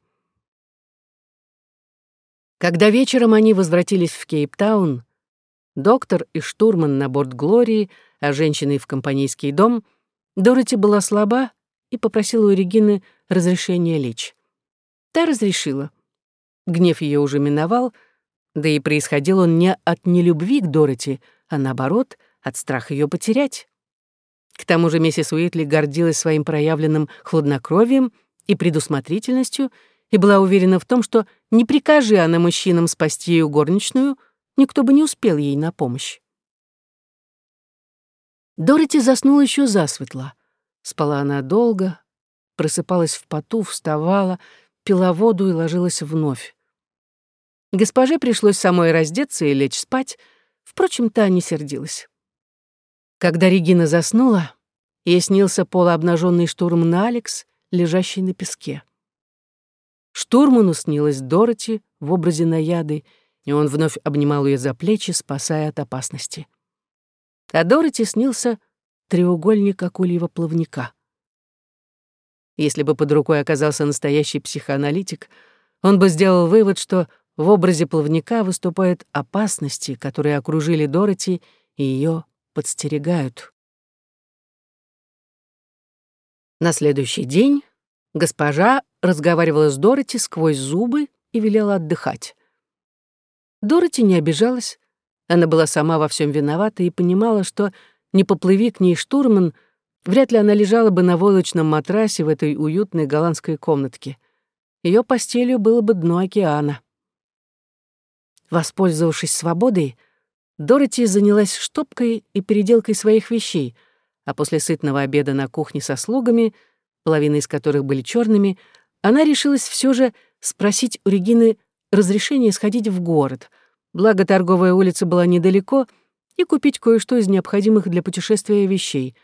A: Когда вечером они возвратились в Кейптаун, доктор и штурман на борт «Глории», а женщины в компанейский дом, Дороти была слаба и попросила у Регины разрешения лечь. Та разрешила. Гнев ее уже миновал, да и происходил он не от нелюбви к Дороти, а наоборот, от страха ее потерять. К тому же миссис Уитли гордилась своим проявленным хладнокровием и предусмотрительностью и была уверена в том, что не прикажи она мужчинам спасти ее горничную, никто бы не успел ей на помощь. Дороти заснула еще засветло. Спала она долго, просыпалась в поту, вставала, пила воду и ложилась вновь. Госпоже пришлось самой раздеться и лечь спать, впрочем, та не сердилась. Когда Регина заснула, ей снился полуобнаженный штурман Алекс, лежащий на песке. Штурману снилась Дороти в образе наяды, и он вновь обнимал ее за плечи, спасая от опасности. А Дороти снился треугольник акульего плавника. Если бы под рукой оказался настоящий психоаналитик, он бы сделал вывод, что в образе плавника выступают опасности, которые окружили Дороти и ее подстерегают. На следующий день госпожа разговаривала с Дороти сквозь зубы и велела отдыхать. Дороти не обижалась, она была сама во всем виновата и понимала, что не поплыви к ней штурман, вряд ли она лежала бы на волочном матрасе в этой уютной голландской комнатке. Ее постелью было бы дно океана. Воспользовавшись свободой, Дороти занялась штопкой и переделкой своих вещей, а после сытного обеда на кухне со слугами, половина из которых были черными, она решилась все же спросить у Регины разрешение сходить в город, благо торговая улица была недалеко, и купить кое-что из необходимых для путешествия вещей.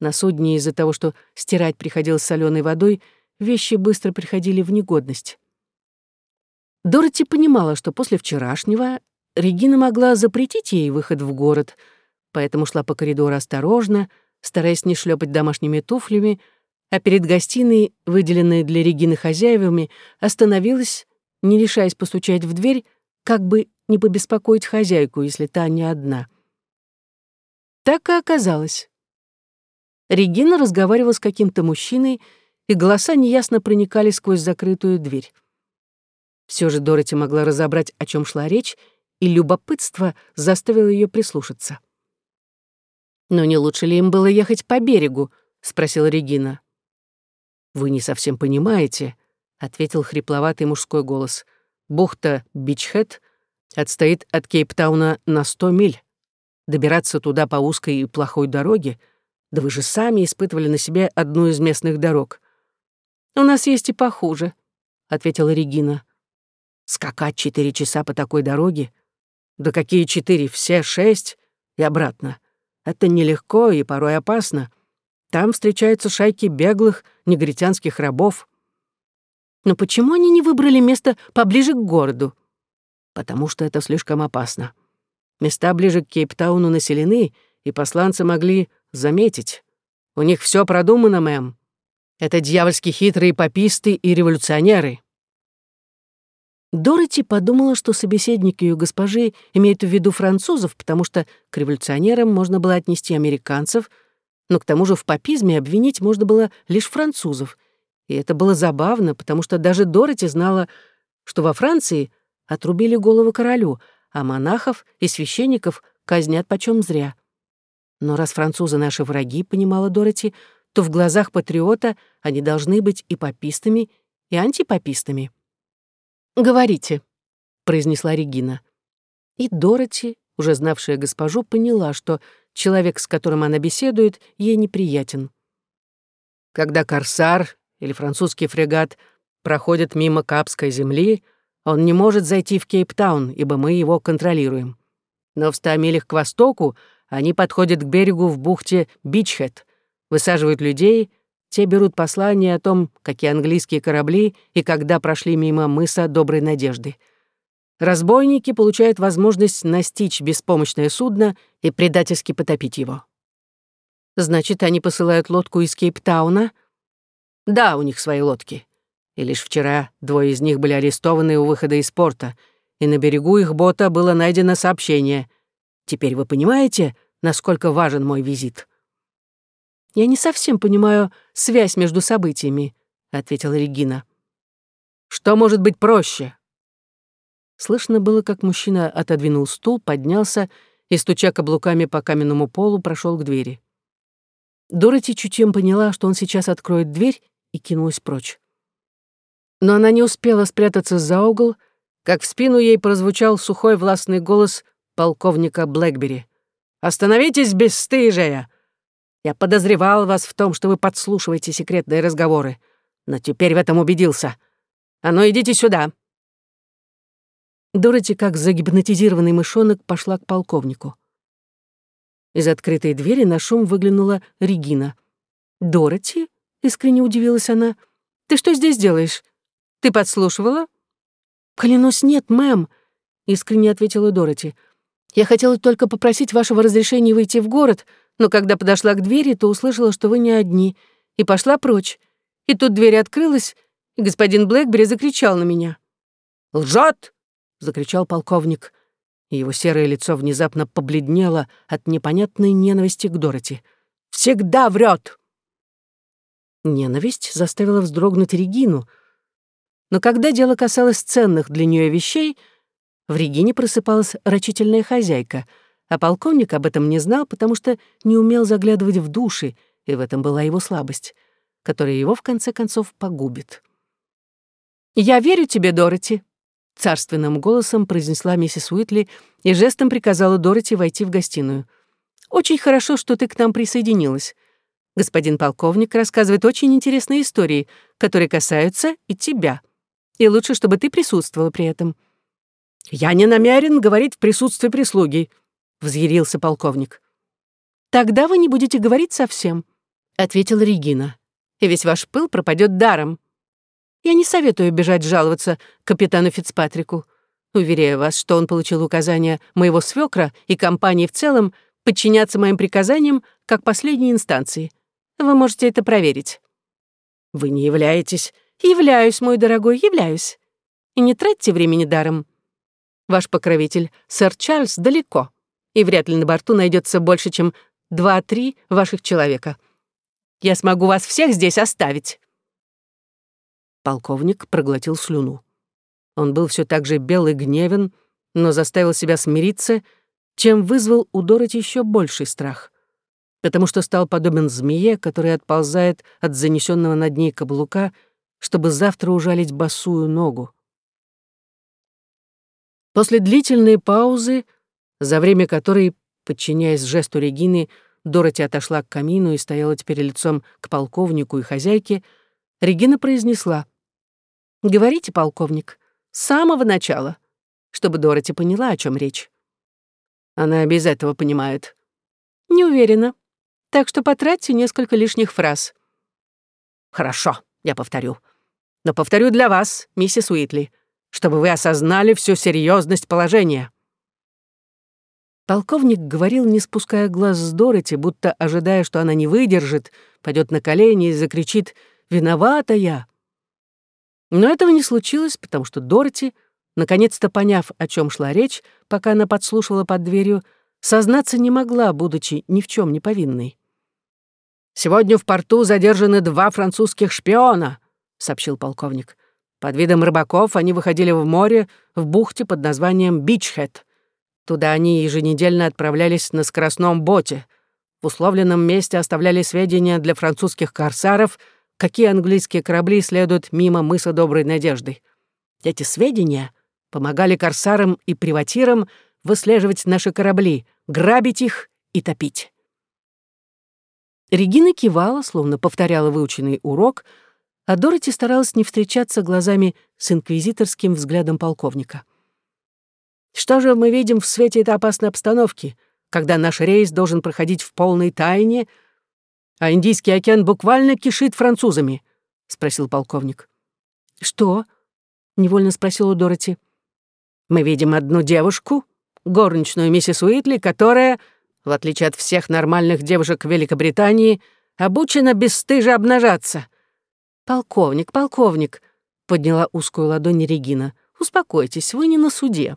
A: На судне из-за того, что стирать приходилось соленой водой, вещи быстро приходили в негодность. Дороти понимала, что после вчерашнего Регина могла запретить ей выход в город, поэтому шла по коридору осторожно, стараясь не шлепать домашними туфлями, а перед гостиной, выделенной для Регины хозяевами, остановилась, не решаясь постучать в дверь, как бы не побеспокоить хозяйку, если та не одна. Так и оказалось. Регина разговаривала с каким-то мужчиной, и голоса неясно проникали сквозь закрытую дверь. Все же Дороти могла разобрать, о чем шла речь, и любопытство заставило ее прислушаться. «Но не лучше ли им было ехать по берегу?» — спросила Регина. «Вы не совсем понимаете», — ответил хрипловатый мужской голос. «Бухта Бичхед отстоит от Кейптауна на сто миль. Добираться туда по узкой и плохой дороге? Да вы же сами испытывали на себе одну из местных дорог». «У нас есть и похуже», — ответила Регина. «Скакать четыре часа по такой дороге? Да какие четыре? Все шесть и обратно. Это нелегко и порой опасно. Там встречаются шайки беглых негритянских рабов. Но почему они не выбрали место поближе к городу? Потому что это слишком опасно. Места ближе к Кейптауну населены, и посланцы могли заметить. У них все продумано, мэм. Это дьявольски хитрые пописты и революционеры. Дороти подумала, что собеседник ее госпожи имеет в виду французов, потому что к революционерам можно было отнести американцев, но к тому же в папизме обвинить можно было лишь французов. И это было забавно, потому что даже Дороти знала, что во Франции отрубили голову королю, а монахов и священников казнят почем зря. Но раз французы наши враги, понимала Дороти, то в глазах патриота они должны быть и папистами, и антипапистами. «Говорите», — произнесла Регина. И Дороти, уже знавшая госпожу, поняла, что человек, с которым она беседует, ей неприятен. Когда корсар или французский фрегат проходит мимо Капской земли, он не может зайти в Кейптаун, ибо мы его контролируем. Но в ста милях к востоку они подходят к берегу в бухте Бичхед, высаживают людей — те берут послание о том, какие английские корабли и когда прошли мимо мыса Доброй Надежды. Разбойники получают возможность настичь беспомощное судно и предательски потопить его. Значит, они посылают лодку из Кейптауна? Да, у них свои лодки. И лишь вчера двое из них были арестованы у выхода из порта, и на берегу их бота было найдено сообщение. Теперь вы понимаете, насколько важен мой визит? «Я не совсем понимаю связь между событиями», — ответила Регина. «Что может быть проще?» Слышно было, как мужчина отодвинул стул, поднялся и, стуча каблуками по каменному полу, прошел к двери. Дороти чутьем поняла, что он сейчас откроет дверь, и кинулась прочь. Но она не успела спрятаться за угол, как в спину ей прозвучал сухой властный голос полковника Блэкбери. «Остановитесь, бесстыжая! Я подозревал вас в том, что вы подслушиваете секретные разговоры, но теперь в этом убедился. А ну, идите сюда!» Дороти, как загипнотизированный мышонок, пошла к полковнику. Из открытой двери на шум выглянула Регина. «Дороти?» — искренне удивилась она. «Ты что здесь делаешь? Ты подслушивала?» «Клянусь, нет, мэм», — искренне ответила Дороти. «Я хотела только попросить вашего разрешения выйти в город, но когда подошла к двери, то услышала, что вы не одни, и пошла прочь. И тут дверь открылась, и господин Блэкбери закричал на меня. «Лжет!» — закричал полковник, его серое лицо внезапно побледнело от непонятной ненависти к Дороти. «Всегда врет!» Ненависть заставила вздрогнуть Регину, но когда дело касалось ценных для нее вещей, в Регине просыпалась рачительная хозяйка — а полковник об этом не знал, потому что не умел заглядывать в души, и в этом была его слабость, которая его в конце концов погубит. «Я верю тебе, Дороти», — царственным голосом произнесла миссис Уитли и жестом приказала Дороти войти в гостиную. «Очень хорошо, что ты к нам присоединилась. Господин полковник рассказывает очень интересные истории, которые касаются и тебя. И лучше, чтобы ты присутствовала при этом». «Я не намерен говорить в присутствии прислуги», взъярился полковник. «Тогда вы не будете говорить совсем», — ответила Регина. «И весь ваш пыл пропадет даром. Я не советую бежать жаловаться капитану Фицпатрику. Уверяю вас, что он получил указания моего свекра и компании в целом подчиняться моим приказаниям как последней инстанции. Вы можете это проверить». «Вы не являетесь...» «Являюсь, мой дорогой, являюсь. И не тратьте времени даром. Ваш покровитель, сэр Чарльз, далеко и вряд ли на борту найдется больше, чем два-три ваших человека. Я смогу вас всех здесь оставить. Полковник проглотил слюну. Он был все так же бел и гневен, но заставил себя смириться, чем вызвал у Дороти еще больший страх, потому что стал подобен змее, которая отползает от занесенного над ней каблука, чтобы завтра ужалить босую ногу. После длительной паузы, за время которой, подчиняясь жесту Регины, Дороти отошла к камину и стояла теперь лицом к полковнику и хозяйке, Регина произнесла «Говорите, полковник, с самого начала, чтобы Дороти поняла, о чем речь». Она без этого понимает. «Не уверена. Так что потратьте несколько лишних фраз». «Хорошо, я повторю. Но повторю для вас, миссис Уитли, чтобы вы осознали всю серьезность положения. Полковник говорил, не спуская глаз с Дороти, будто ожидая, что она не выдержит, пойдет на колени и закричит «Виновата я!». Но этого не случилось, потому что Дороти, наконец-то поняв, о чем шла речь, пока она подслушивала под дверью, сознаться не могла, будучи ни в чем не повинной. «Сегодня в порту задержаны два французских шпиона», — сообщил полковник. «Под видом рыбаков они выходили в море в бухте под названием Бичхед. Туда они еженедельно отправлялись на скоростном боте. В условленном месте оставляли сведения для французских корсаров, какие английские корабли следуют мимо мыса Доброй Надежды. Эти сведения помогали корсарам и приватирам выслеживать наши корабли, грабить их и топить. Регина кивала, словно повторяла выученный урок, а Дороти старалась не встречаться глазами с инквизиторским взглядом полковника. Что же мы видим в свете этой опасной обстановки, когда наш рейс должен проходить в полной тайне, а Индийский океан буквально кишит французами?» — спросил полковник. «Что?» — невольно спросила Дороти. «Мы видим одну девушку, горничную миссис Уитли, которая, в отличие от всех нормальных девушек Великобритании, обучена бесстыже обнажаться». «Полковник, полковник», — подняла узкую ладонь Регина, — «успокойтесь, вы не на суде».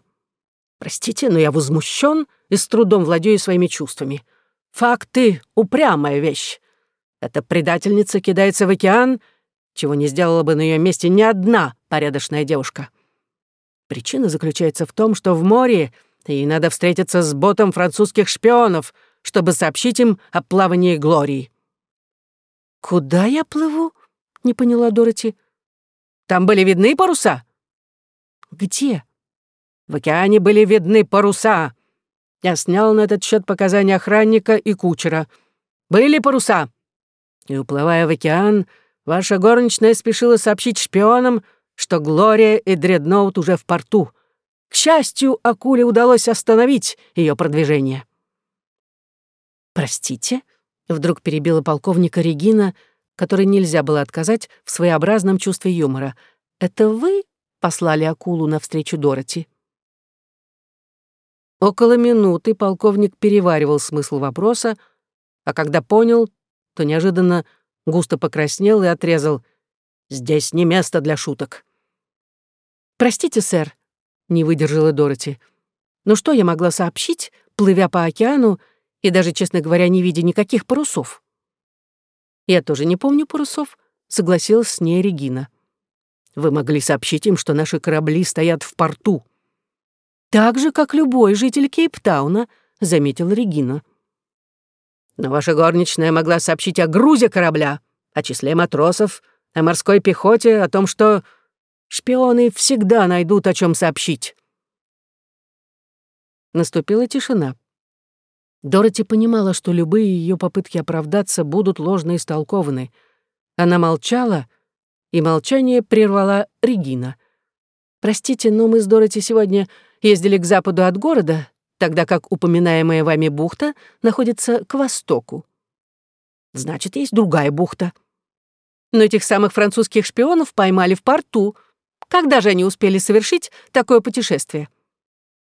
A: Простите, но я возмущен и с трудом владею своими чувствами. Факты — упрямая вещь. Эта предательница кидается в океан, чего не сделала бы на ее месте ни одна порядочная девушка. Причина заключается в том, что в море ей надо встретиться с ботом французских шпионов, чтобы сообщить им о плавании Глории. «Куда я плыву?» — не поняла Дороти. «Там были видны паруса?» «Где?» В океане были видны паруса. Я снял на этот счет показания охранника и кучера. Были паруса. И, уплывая в океан, ваша горничная спешила сообщить шпионам, что Глория и Дредноут уже в порту. К счастью, акуле удалось остановить ее продвижение. «Простите?» — вдруг перебила полковника Регина, которой нельзя было отказать в своеобразном чувстве юмора. «Это вы послали акулу навстречу Дороти?» Около минуты полковник переваривал смысл вопроса, а когда понял, то неожиданно густо покраснел и отрезал «Здесь не место для шуток». «Простите, сэр», — не выдержала Дороти. «Но что я могла сообщить, плывя по океану и даже, честно говоря, не видя никаких парусов?» «Я тоже не помню парусов», — согласилась с ней Регина. «Вы могли сообщить им, что наши корабли стоят в порту», «Так же, как любой житель Кейптауна», — заметила Регина. «Но ваша горничная могла сообщить о грузе корабля, о числе матросов, о морской пехоте, о том, что шпионы всегда найдут о чем сообщить». Наступила тишина. Дороти понимала, что любые ее попытки оправдаться будут ложно истолкованы. Она молчала, и молчание прервала Регина. «Простите, но мы с Дороти сегодня ездили к западу от города, тогда как упоминаемая вами бухта находится к востоку. Значит, есть другая бухта. Но этих самых французских шпионов поймали в порту. Когда же они успели совершить такое путешествие?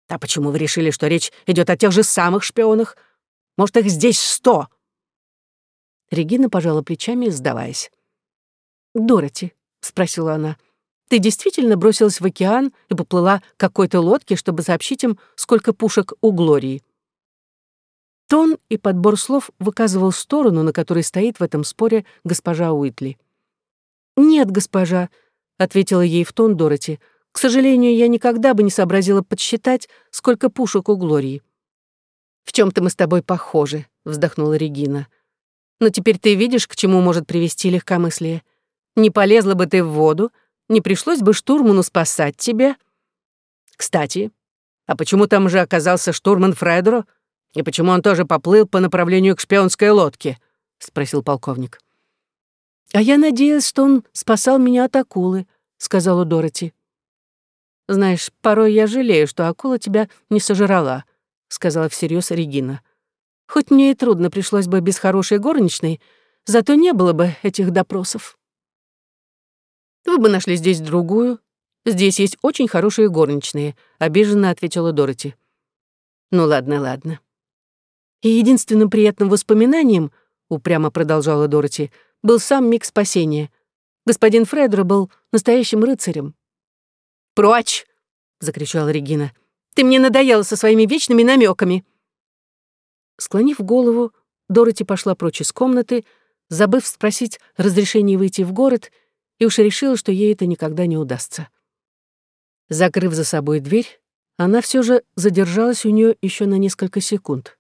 A: А почему вы решили, что речь идет о тех же самых шпионах? Может, их здесь сто?» Регина пожала плечами, сдаваясь. «Дороти», — спросила она, — ты действительно бросилась в океан и поплыла какой-то лодке, чтобы сообщить им, сколько пушек у Глории?» Тон и подбор слов выказывал сторону, на которой стоит в этом споре госпожа Уитли. «Нет, госпожа», — ответила ей в тон Дороти. «К сожалению, я никогда бы не сообразила подсчитать, сколько пушек у Глории». «В чем то мы с тобой похожи», — вздохнула Регина. «Но теперь ты видишь, к чему может привести легкомыслие. Не полезла бы ты в воду, не пришлось бы штурману спасать тебя. Кстати, а почему там же оказался штурман Фредеро? И почему он тоже поплыл по направлению к шпионской лодке?» — спросил полковник. «А я надеялась, что он спасал меня от акулы», — сказала Дороти. «Знаешь, порой я жалею, что акула тебя не сожрала», — сказала всерьез Регина. «Хоть мне и трудно пришлось бы без хорошей горничной, зато не было бы этих допросов». «Вы бы нашли здесь другую. Здесь есть очень хорошие горничные», — обиженно ответила Дороти. «Ну ладно, ладно». «И единственным приятным воспоминанием, — упрямо продолжала Дороти, — был сам миг спасения. Господин Фредро был настоящим рыцарем». «Прочь!» — закричала Регина. «Ты мне надоела со своими вечными намеками. Склонив голову, Дороти пошла прочь из комнаты, забыв спросить разрешение выйти в город, и уж решила, что ей это никогда не удастся. Закрыв за собой дверь, она все же задержалась у нее еще на несколько секунд.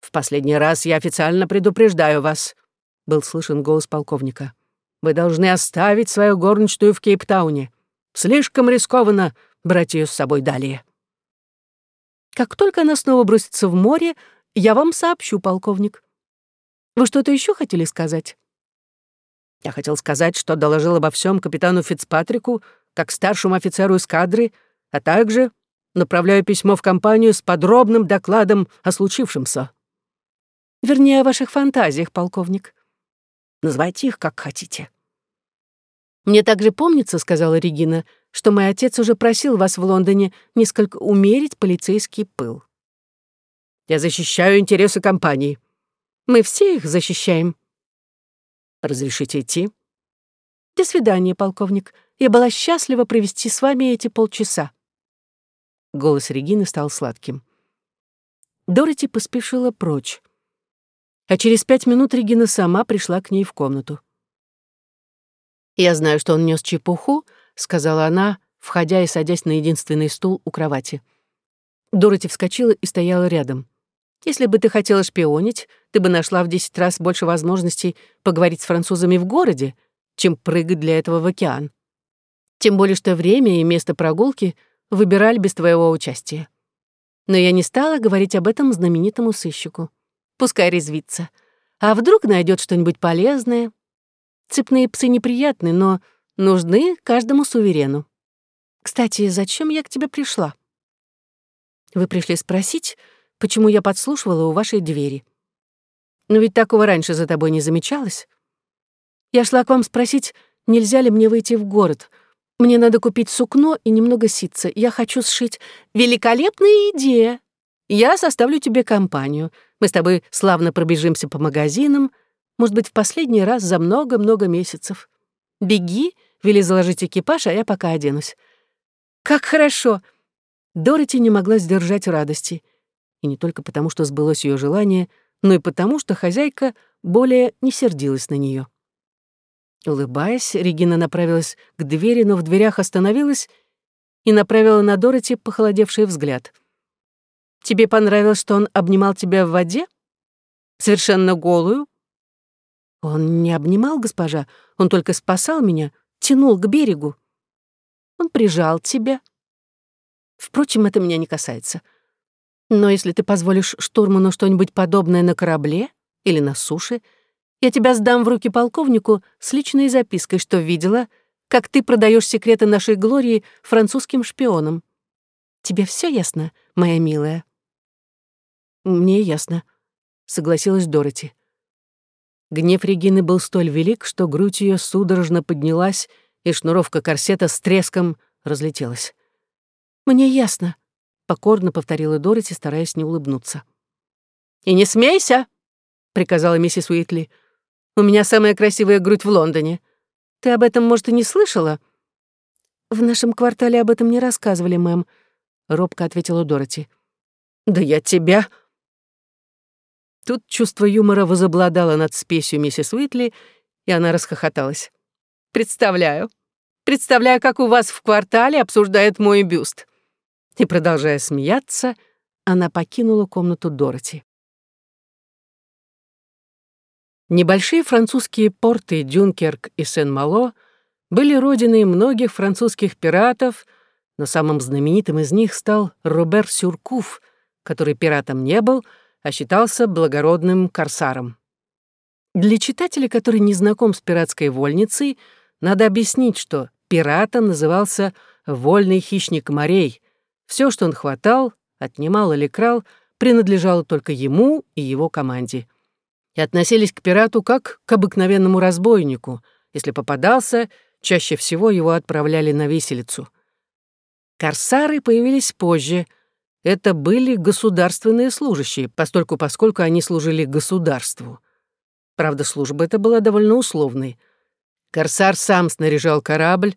A: «В последний раз я официально предупреждаю вас», — был слышен голос полковника. «Вы должны оставить свою горничную в Кейптауне. Слишком рискованно брать ее с собой далее». «Как только она снова бросится в море, я вам сообщу, полковник. Вы что-то еще хотели сказать?» Я хотел сказать, что доложил обо всем капитану Фицпатрику, как старшему офицеру эскадры, а также направляю письмо в компанию с подробным докладом о случившемся. Вернее, о ваших фантазиях, полковник. Называйте их как хотите. Мне также помнится, сказала Регина, что мой отец уже просил вас в Лондоне несколько умерить полицейский пыл. Я защищаю интересы компании. Мы все их защищаем. Разрешите идти? До свидания, полковник. Я была счастлива провести с вами эти полчаса. Голос Регины стал сладким. Дороти поспешила прочь. А через пять минут Регина сама пришла к ней в комнату. «Я знаю, что он нес чепуху», — сказала она, входя и садясь на единственный стул у кровати. Дороти вскочила и стояла рядом. Если бы ты хотела шпионить, ты бы нашла в десять раз больше возможностей поговорить с французами в городе, чем прыгать для этого в океан. Тем более, что время и место прогулки выбирали без твоего участия. Но я не стала говорить об этом знаменитому сыщику. Пускай резвится. А вдруг найдет что-нибудь полезное? Цепные псы неприятны, но нужны каждому суверену. Кстати, зачем я к тебе пришла? Вы пришли спросить, почему я подслушивала у вашей двери. Но ведь такого раньше за тобой не замечалось. Я шла к вам спросить, нельзя ли мне выйти в город. Мне надо купить сукно и немного ситца. Я хочу сшить. Великолепная идея! Я составлю тебе компанию. Мы с тобой славно пробежимся по магазинам, может быть, в последний раз за много-много месяцев. Беги, вели заложить экипаж, а я пока оденусь. Как хорошо! Дороти не могла сдержать радости — и не только потому, что сбылось ее желание, но и потому, что хозяйка более не сердилась на нее. Улыбаясь, Регина направилась к двери, но в дверях остановилась и направила на Дороти похолодевший взгляд. «Тебе понравилось, что он обнимал тебя в воде? Совершенно голую?» «Он не обнимал, госпожа, он только спасал меня, тянул к берегу. Он прижал тебя. Впрочем, это меня не касается. Но если ты позволишь штурману что-нибудь подобное на корабле или на суше, я тебя сдам в руки полковнику с личной запиской, что видела, как ты продаешь секреты нашей Глории французским шпионам. Тебе все ясно, моя милая?» «Мне ясно», — согласилась Дороти. Гнев Регины был столь велик, что грудь ее судорожно поднялась, и шнуровка корсета с треском разлетелась. «Мне ясно», покорно повторила Дороти, стараясь не улыбнуться. «И не смейся!» — приказала миссис Уитли. «У меня самая красивая грудь в Лондоне. Ты об этом, может, и не слышала?» «В нашем квартале об этом не рассказывали, мэм», — робко ответила Дороти. «Да я тебя...» Тут чувство юмора возобладало над спесью миссис Уитли, и она расхохоталась. «Представляю. Представляю, как у вас в квартале обсуждает мой бюст». И, продолжая смеяться, она покинула комнату Дороти. Небольшие французские порты Дюнкерк и Сен-Мало были родиной многих французских пиратов, но самым знаменитым из них стал Робер Сюркуф, который пиратом не был, а считался благородным корсаром. Для читателя, который не знаком с пиратской вольницей, надо объяснить, что пиратом назывался вольный хищник морей. Все, что он хватал, отнимал или крал, принадлежало только ему и его команде. И относились к пирату как к обыкновенному разбойнику. Если попадался, чаще всего его отправляли на виселицу. Корсары появились позже. Это были государственные служащие, постольку поскольку они служили государству. Правда, служба эта была довольно условной. Корсар сам снаряжал корабль,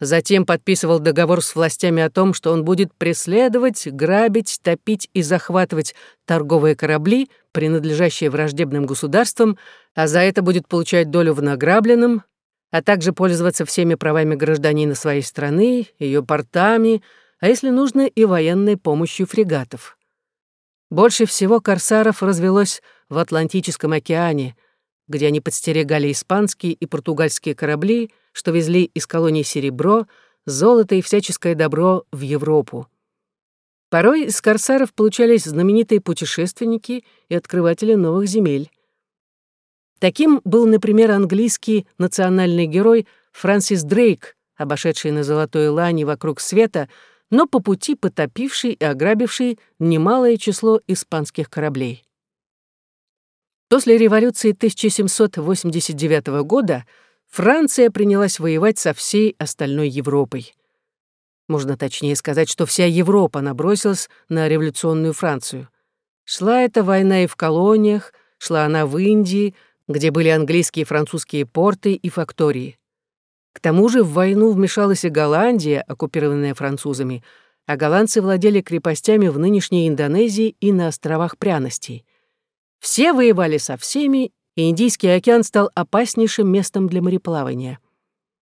A: затем подписывал договор с властями о том, что он будет преследовать, грабить, топить и захватывать торговые корабли, принадлежащие враждебным государствам, а за это будет получать долю в награбленном, а также пользоваться всеми правами гражданина своей страны, ее портами, а если нужно, и военной помощью фрегатов. Больше всего корсаров развелось в Атлантическом океане, где они подстерегали испанские и португальские корабли, что везли из колонии серебро, золото и всяческое добро в Европу. Порой из корсаров получались знаменитые путешественники и открыватели новых земель. Таким был, например, английский национальный герой Фрэнсис Дрейк, обошедший на Золотой Лане вокруг света, но по пути потопивший и ограбивший немалое число испанских кораблей. После революции 1789 года Франция принялась воевать со всей остальной Европой. Можно точнее сказать, что вся Европа набросилась на революционную Францию. Шла эта война и в колониях, шла она в Индии, где были английские и французские порты и фактории. К тому же в войну вмешалась и Голландия, оккупированная французами, а голландцы владели крепостями в нынешней Индонезии и на островах пряностей. Все воевали со всеми, и Индийский океан стал опаснейшим местом для мореплавания.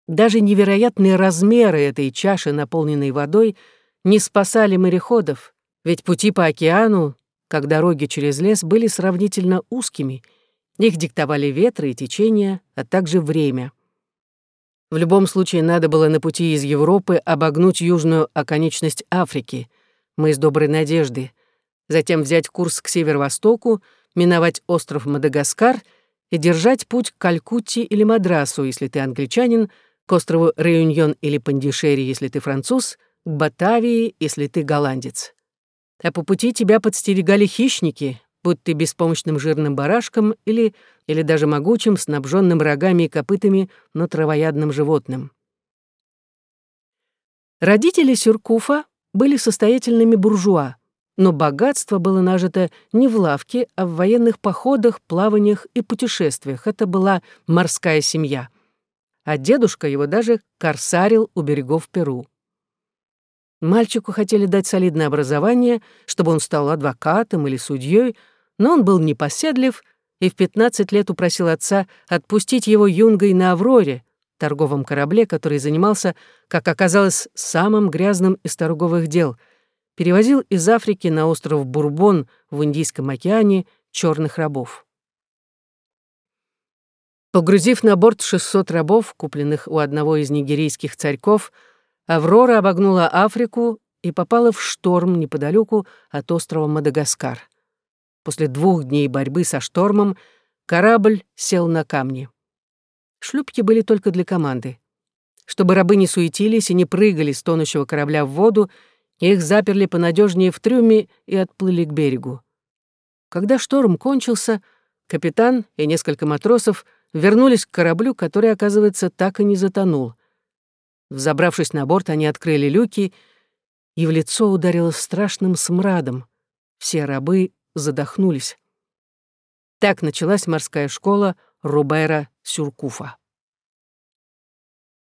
A: Даже невероятные размеры этой чаши, наполненной водой, не спасали мореходов, ведь пути по океану, как дороги через лес, были сравнительно узкими. Их диктовали ветры и течения, а также время. В любом случае надо было на пути из Европы обогнуть южную оконечность Африки, мы из Доброй Надежды, затем взять курс к северо-востоку, миновать остров Мадагаскар и держать путь к Калькутте или Мадрасу, если ты англичанин, к острову Реюньон или Пандишери, если ты француз, к Батавии, если ты голландец. А по пути тебя подстерегали хищники, будь ты беспомощным жирным барашком или, или даже могучим, снабженным рогами и копытами, но травоядным животным. Родители Сюркуфа были состоятельными буржуа, но богатство было нажито не в лавке, а в военных походах, плаваниях и путешествиях. Это была морская семья. А дедушка его даже корсарил у берегов Перу. Мальчику хотели дать солидное образование, чтобы он стал адвокатом или судьей, но он был непоседлив и в 15 лет упросил отца отпустить его юнгой на «Авроре», торговом корабле, который занимался, как оказалось, самым грязным из торговых дел — перевозил из Африки на остров Бурбон в Индийском океане черных рабов. Погрузив на борт 600 рабов, купленных у одного из нигерийских царьков, Аврора обогнула Африку и попала в шторм неподалеку от острова Мадагаскар. После двух дней борьбы со штормом корабль сел на камни. Шлюпки были только для команды. Чтобы рабы не суетились и не прыгали с тонущего корабля в воду, их заперли понадежнее в трюме и отплыли к берегу. Когда шторм кончился, капитан и несколько матросов вернулись к кораблю, который, оказывается, так и не затонул. Взобравшись на борт, они открыли люки, и в лицо ударило страшным смрадом. Все рабы задохнулись. Так началась морская школа Рубера Сюркуфа.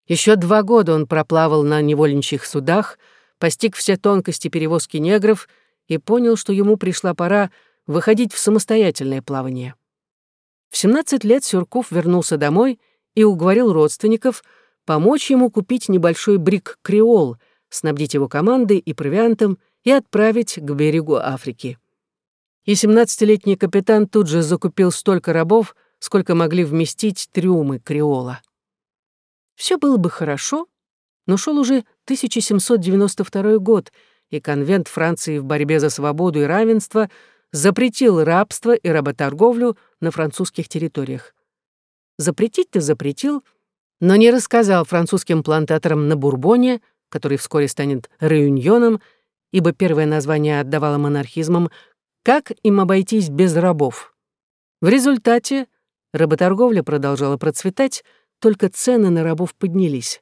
A: Еще два года он проплавал на невольничьих судах — постиг все тонкости перевозки негров и понял, что ему пришла пора выходить в самостоятельное плавание. В 17 лет Сюрков вернулся домой и уговорил родственников помочь ему купить небольшой брик «Креол», снабдить его командой и провиантом и отправить к берегу Африки. И 17-летний капитан тут же закупил столько рабов, сколько могли вместить трюмы «Креола». Все было бы хорошо, но шел уже 1792 год, и конвент Франции в борьбе за свободу и равенство запретил рабство и работорговлю на французских территориях. Запретить-то запретил, но не рассказал французским плантаторам на Бурбоне, который вскоре станет Реюньоном, ибо первое название отдавало монархизмам, как им обойтись без рабов. В результате работорговля продолжала процветать, только цены на рабов поднялись.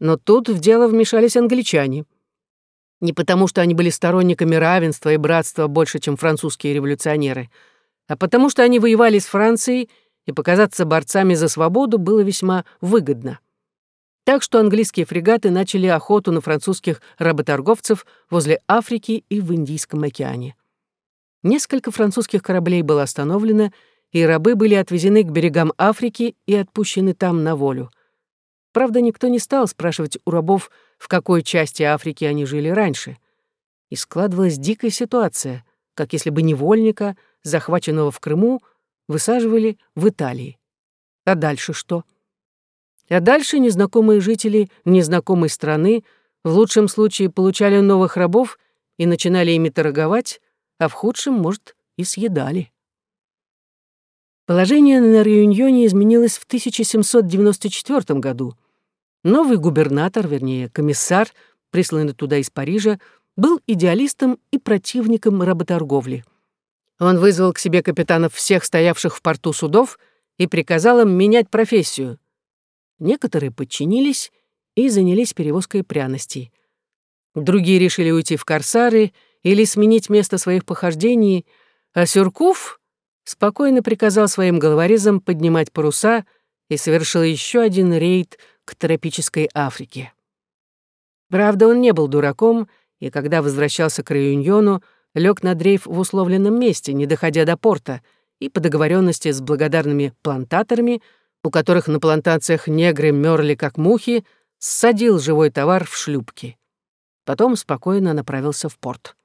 A: Но тут в дело вмешались англичане. Не потому, что они были сторонниками равенства и братства больше, чем французские революционеры, а потому, что они воевали с Францией, и показаться борцами за свободу было весьма выгодно. Так что английские фрегаты начали охоту на французских работорговцев возле Африки и в Индийском океане. Несколько французских кораблей было остановлено, и рабы были отвезены к берегам Африки и отпущены там на волю. Правда, никто не стал спрашивать у рабов, в какой части Африки они жили раньше. И складывалась дикая ситуация, как если бы невольника, захваченного в Крыму, высаживали в Италии. А дальше что? А дальше незнакомые жители незнакомой страны в лучшем случае получали новых рабов и начинали ими торговать, а в худшем, может, и съедали. Положение на Реюньоне изменилось в 1794 году. Новый губернатор, вернее, комиссар, присланный туда из Парижа, был идеалистом и противником работорговли. Он вызвал к себе капитанов всех стоявших в порту судов и приказал им менять профессию. Некоторые подчинились и занялись перевозкой пряностей. Другие решили уйти в корсары или сменить место своих похождений, а Сюркуф спокойно приказал своим головорезам поднимать паруса и совершил еще один рейд к тропической Африке. Правда, он не был дураком, и когда возвращался к Реюньону, лег на дрейф в условленном месте, не доходя до порта, и по договоренности с благодарными плантаторами, у которых на плантациях негры мерли как мухи, ссадил живой товар в шлюпки. Потом спокойно направился в порт.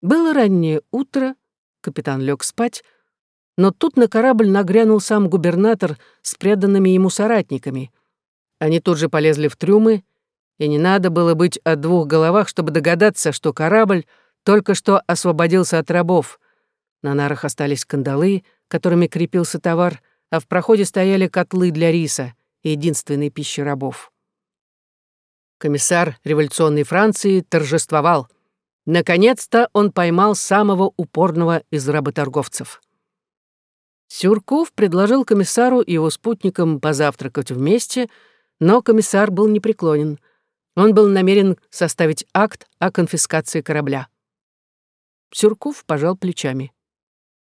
A: Было раннее утро, капитан лег спать, но тут на корабль нагрянул сам губернатор с преданными ему соратниками. Они тут же полезли в трюмы, и не надо было быть о двух головах, чтобы догадаться, что корабль только что освободился от рабов. На нарах остались кандалы, которыми крепился товар, а в проходе стояли котлы для риса, единственной пищи рабов. Комиссар революционной Франции торжествовал. Наконец-то он поймал самого упорного из работорговцев. Сюрков предложил комиссару и его спутникам позавтракать вместе, но комиссар был непреклонен. Он был намерен составить акт о конфискации корабля. Сюрков пожал плечами.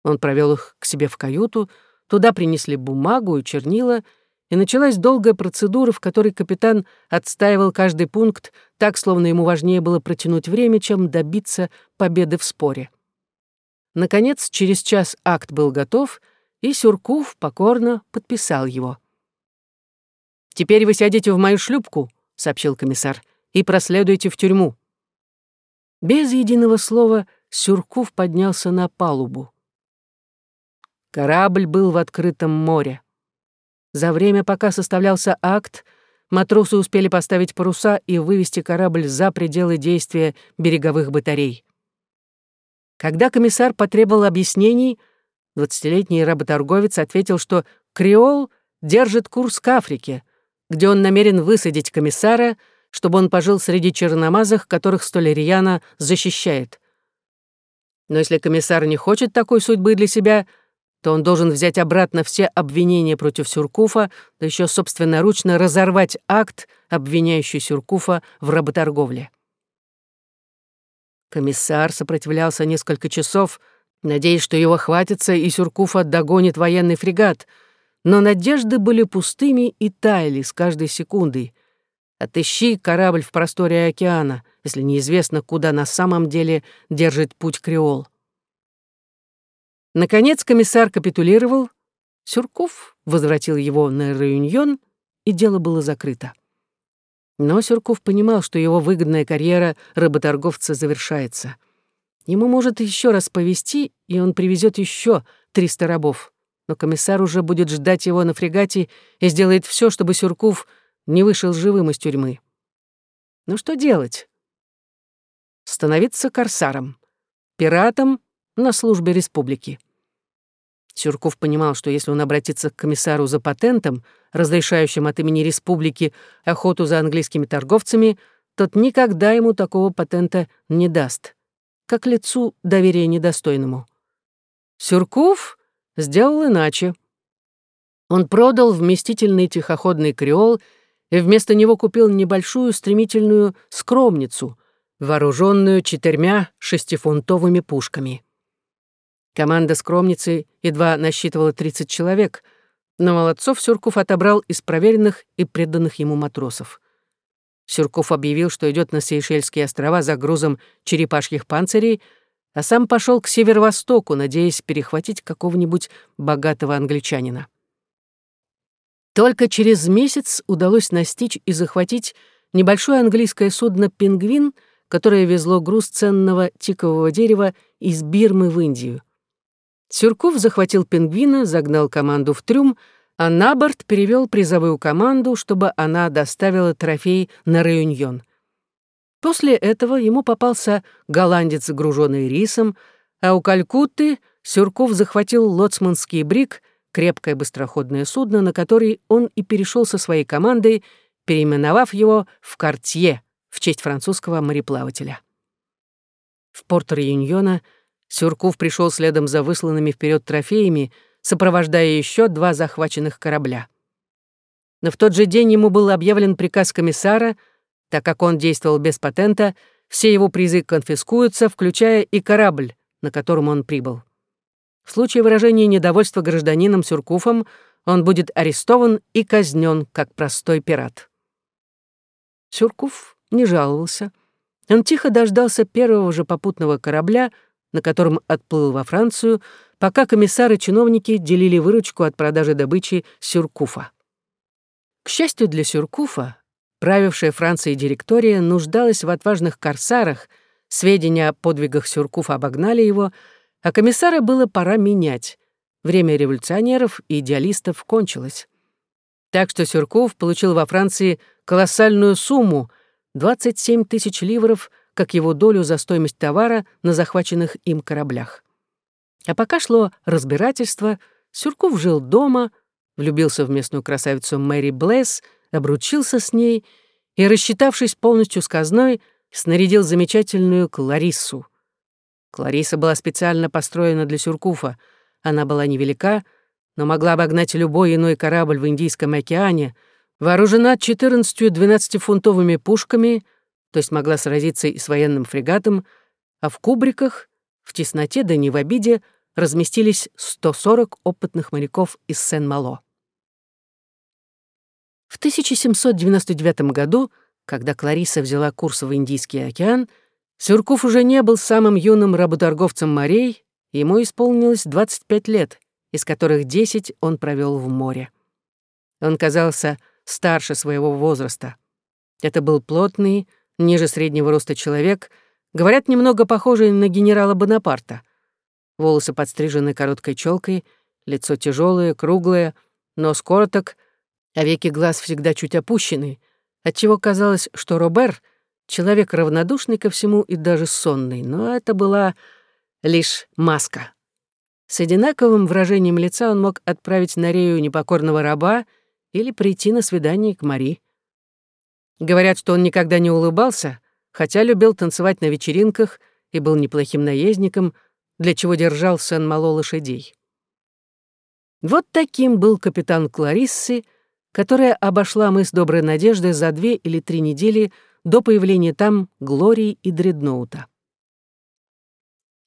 A: Он провел их к себе в каюту, туда принесли бумагу и чернила, и началась долгая процедура, в которой капитан отстаивал каждый пункт так, словно ему важнее было протянуть время, чем добиться победы в споре. Наконец, через час акт был готов, и Сюркув покорно подписал его. «Теперь вы сядете в мою шлюпку», — сообщил комиссар, «и проследуете в тюрьму». Без единого слова Сюркув поднялся на палубу. Корабль был в открытом море. За время, пока составлялся акт, матросы успели поставить паруса и вывести корабль за пределы действия береговых батарей. Когда комиссар потребовал объяснений, Двадцатилетний работорговец ответил, что Креол держит курс к Африке, где он намерен высадить комиссара, чтобы он пожил среди черномазых, которых столь защищает. Но если комиссар не хочет такой судьбы для себя, то он должен взять обратно все обвинения против Сюркуфа, да еще собственноручно разорвать акт, обвиняющий Сюркуфа в работорговле. Комиссар сопротивлялся несколько часов, надеясь, что его хватится и Сюркуфа догонит военный фрегат. Но надежды были пустыми и таяли с каждой секундой. Отыщи корабль в просторе океана, если неизвестно, куда на самом деле держит путь Креол. Наконец комиссар капитулировал, Сюрков возвратил его на Реюньон, и дело было закрыто. Но Сюрков понимал, что его выгодная карьера работорговца завершается. Ему может еще раз повезти, и он привезет еще 300 рабов. Но комиссар уже будет ждать его на фрегате и сделает все, чтобы Сюрков не вышел живым из тюрьмы. Ну что делать? Становиться корсаром, пиратом на службе республики. Сюрков понимал, что если он обратится к комиссару за патентом, разрешающим от имени республики охоту за английскими торговцами, тот никогда ему такого патента не даст, как лицу доверия недостойному. Сюрков сделал иначе. Он продал вместительный тихоходный креол и вместо него купил небольшую стремительную скромницу, вооруженную четырьмя шестифунтовыми пушками. Команда скромницы едва насчитывала 30 человек, но молодцов Сюрков отобрал из проверенных и преданных ему матросов. Сюрков объявил, что идет на Сейшельские острова за грузом черепашьих панцирей, а сам пошел к северо-востоку, надеясь перехватить какого-нибудь богатого англичанина. Только через месяц удалось настичь и захватить небольшое английское судно «Пингвин», которое везло груз ценного тикового дерева из Бирмы в Индию. Сюрков захватил пингвина, загнал команду в трюм, а на борт перевел призовую команду, чтобы она доставила трофей на Реюньон. После этого ему попался голландец, груженный рисом, а у Калькутты Сюрков захватил лоцманский брик, крепкое быстроходное судно, на который он и перешел со своей командой, переименовав его в «Кортье» в честь французского мореплавателя. В порт Реюньона — Сюрков пришел следом за высланными вперед трофеями, сопровождая еще два захваченных корабля. Но в тот же день ему был объявлен приказ комиссара, так как он действовал без патента, все его призы конфискуются, включая и корабль, на котором он прибыл. В случае выражения недовольства гражданином Сюркуфом он будет арестован и казнен как простой пират. Сюркуф не жаловался. Он тихо дождался первого же попутного корабля — на котором отплыл во Францию, пока комиссары чиновники делили выручку от продажи добычи Сюркуфа. К счастью для Сюркуфа, правившая Францией директория нуждалась в отважных корсарах, сведения о подвигах Сюркуфа обогнали его, а комиссара было пора менять. Время революционеров и идеалистов кончилось. Так что Сюрков получил во Франции колоссальную сумму — 27 тысяч ливров как его долю за стоимость товара на захваченных им кораблях. А пока шло разбирательство, Сюрков жил дома, влюбился в местную красавицу Мэри Блесс, обручился с ней и, рассчитавшись полностью с казной, снарядил замечательную Клариссу. Клариса была специально построена для Сюркуфа. Она была невелика, но могла обогнать любой иной корабль в Индийском океане, вооружена 14-12-фунтовыми пушками — то есть могла сразиться и с военным фрегатом, а в кубриках, в тесноте да не в обиде, разместились 140 опытных моряков из Сен-Мало. В 1799 году, когда Клариса взяла курс в Индийский океан, Сюрков уже не был самым юным работорговцем морей, ему исполнилось 25 лет, из которых 10 он провел в море. Он казался старше своего возраста. Это был плотный, ниже среднего роста человек, говорят, немного похожий на генерала Бонапарта. Волосы подстрижены короткой челкой, лицо тяжелое, круглое, нос короток, а веки глаз всегда чуть опущены, отчего казалось, что Робер — человек равнодушный ко всему и даже сонный, но это была лишь маска. С одинаковым выражением лица он мог отправить на Рею непокорного раба или прийти на свидание к Мари. Говорят, что он никогда не улыбался, хотя любил танцевать на вечеринках и был неплохим наездником, для чего держал Сен-Мало лошадей. Вот таким был капитан Клариссы, которая обошла мыс Доброй Надежды за две или три недели до появления там Глории и Дредноута.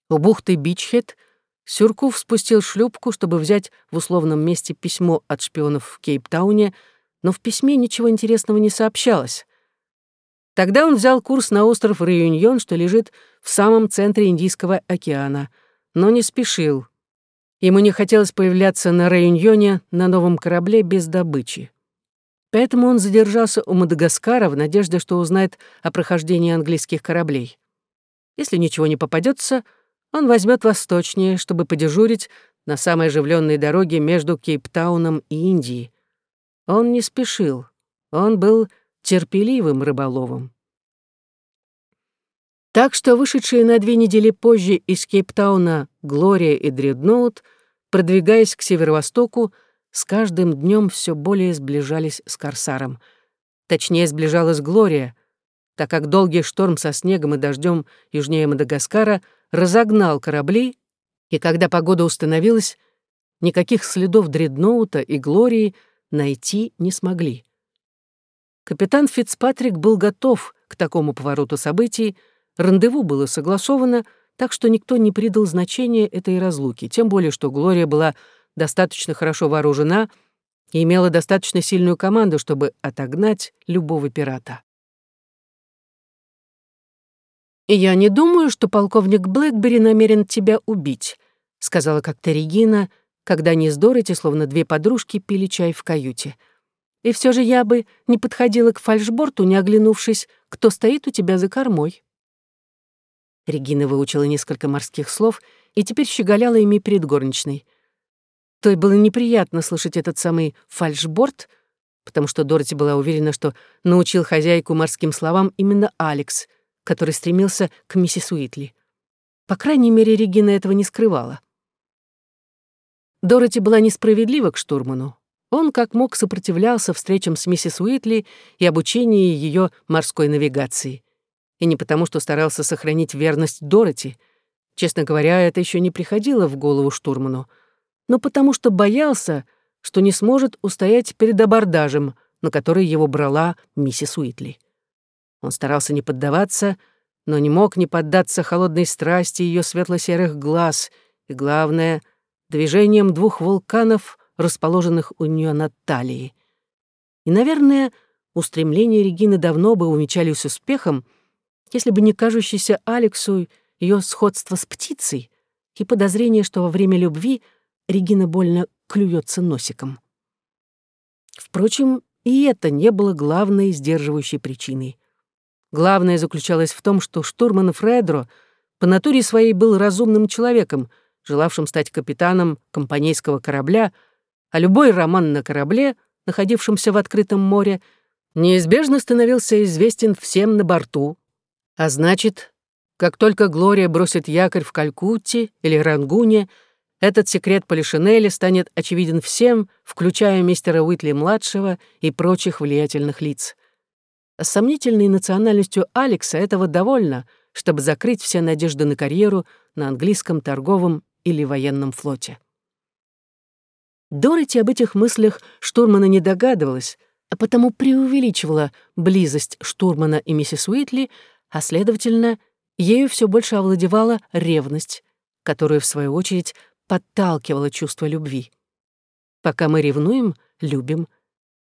A: У бухты Бичхед Сюрков спустил шлюпку, чтобы взять в условном месте письмо от шпионов в Кейптауне — но в письме ничего интересного не сообщалось. Тогда он взял курс на остров Реюньон, что лежит в самом центре Индийского океана, но не спешил. Ему не хотелось появляться на Реюньоне на новом корабле без добычи. Поэтому он задержался у Мадагаскара в надежде, что узнает о прохождении английских кораблей. Если ничего не попадется, он возьмет восточнее, чтобы подежурить на самой оживленной дороге между Кейптауном и Индией. Он не спешил. Он был терпеливым рыболовом. Так что вышедшие на две недели позже из Кейптауна Глория и Дредноут, продвигаясь к северо-востоку, с каждым днем все более сближались с Корсаром. Точнее, сближалась Глория, так как долгий шторм со снегом и дождем южнее Мадагаскара разогнал корабли, и когда погода установилась, никаких следов Дредноута и Глории найти не смогли. Капитан Фицпатрик был готов к такому повороту событий, рандеву было согласовано, так что никто не придал значения этой разлуки, тем более что Глория была достаточно хорошо вооружена и имела достаточно сильную команду, чтобы отогнать любого пирата. «Я не думаю, что полковник Блэкбери намерен тебя убить», сказала как-то Регина, когда они с Дороти, словно две подружки, пили чай в каюте. «И все же я бы не подходила к фальшборту, не оглянувшись, кто стоит у тебя за кормой». Регина выучила несколько морских слов и теперь щеголяла ими перед горничной. Той было неприятно слышать этот самый фальшборд, потому что Дороти была уверена, что научил хозяйку морским словам именно Алекс, который стремился к миссис Уитли. По крайней мере, Регина этого не скрывала. Дороти была несправедлива к штурману. Он как мог сопротивлялся встречам с миссис Уитли и обучению ее морской навигации. И не потому, что старался сохранить верность Дороти. Честно говоря, это еще не приходило в голову штурману — но потому что боялся, что не сможет устоять перед абордажем, на который его брала миссис Уитли. Он старался не поддаваться, но не мог не поддаться холодной страсти ее светло-серых глаз и, главное, движением двух вулканов, расположенных у нее над талией. И, наверное, устремления Регины давно бы умечались успехом, если бы не кажущийся Алексу ее сходство с птицей и подозрение, что во время любви — Регина больно клюется носиком. Впрочем, и это не было главной сдерживающей причиной. Главное заключалось в том, что штурман Фредро по натуре своей был разумным человеком, желавшим стать капитаном компанейского корабля, а любой роман на корабле, находившемся в открытом море, неизбежно становился известен всем на борту. А значит, как только Глория бросит якорь в Калькутте или Рангуне — этот секрет Полишинеля станет очевиден всем, включая мистера Уитли-младшего и прочих влиятельных лиц. С сомнительной национальностью Алекса этого довольно, чтобы закрыть все надежды на карьеру на английском торговом или военном флоте. Дороти об этих мыслях штурмана не догадывалась, а потому преувеличивала близость штурмана и миссис Уитли, а, следовательно, ею все больше овладевала ревность, которую, в свою очередь, подталкивало чувство любви. Пока мы ревнуем, любим.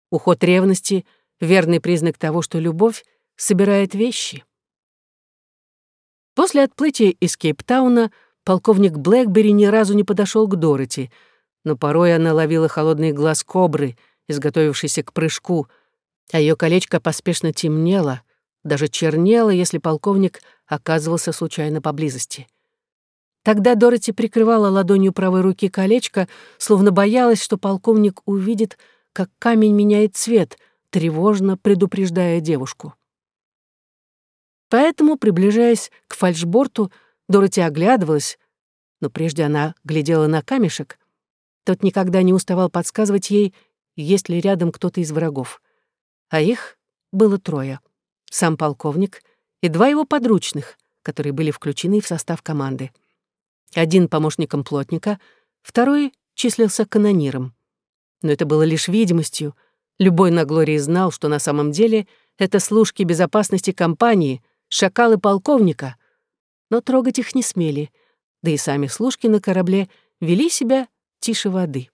A: Уход ревности — верный признак того, что любовь собирает вещи. После отплытия из Кейптауна полковник Блэкбери ни разу не подошел к Дороти, но порой она ловила холодный глаз кобры, изготовившейся к прыжку, а ее колечко поспешно темнело, даже чернело, если полковник оказывался случайно поблизости. Тогда Дороти прикрывала ладонью правой руки колечко, словно боялась, что полковник увидит, как камень меняет цвет, тревожно предупреждая девушку. Поэтому, приближаясь к фальшборту, Дороти оглядывалась, но прежде она глядела на камешек. Тот никогда не уставал подсказывать ей, есть ли рядом кто-то из врагов. А их было трое. Сам полковник и два его подручных, которые были включены в состав команды. Один помощником плотника, второй числился канониром. Но это было лишь видимостью. Любой на Глории знал, что на самом деле это служки безопасности компании, шакалы полковника. Но трогать их не смели, да и сами служки на корабле вели себя тише воды.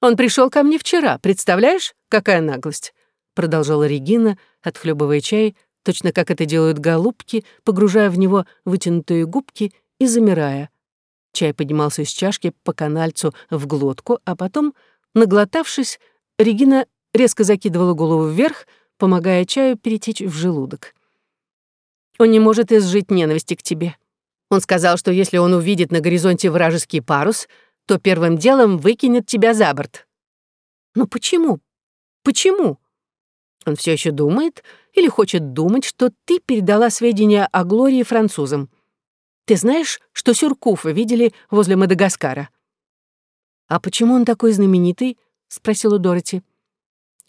A: «Он пришел ко мне вчера, представляешь, какая наглость?» продолжала Регина, отхлебывая чай точно как это делают голубки, погружая в него вытянутые губки и замирая. Чай поднимался из чашки по канальцу в глотку, а потом, наглотавшись, Регина резко закидывала голову вверх, помогая чаю перетечь в желудок. «Он не может изжить ненависти к тебе. Он сказал, что если он увидит на горизонте вражеский парус, то первым делом выкинет тебя за борт». «Но почему? Почему?» Он все еще думает или хочет думать, что ты передала сведения о Глории французам. Ты знаешь, что Сюркуфа видели возле Мадагаскара? «А почему он такой знаменитый?» — спросила Дороти.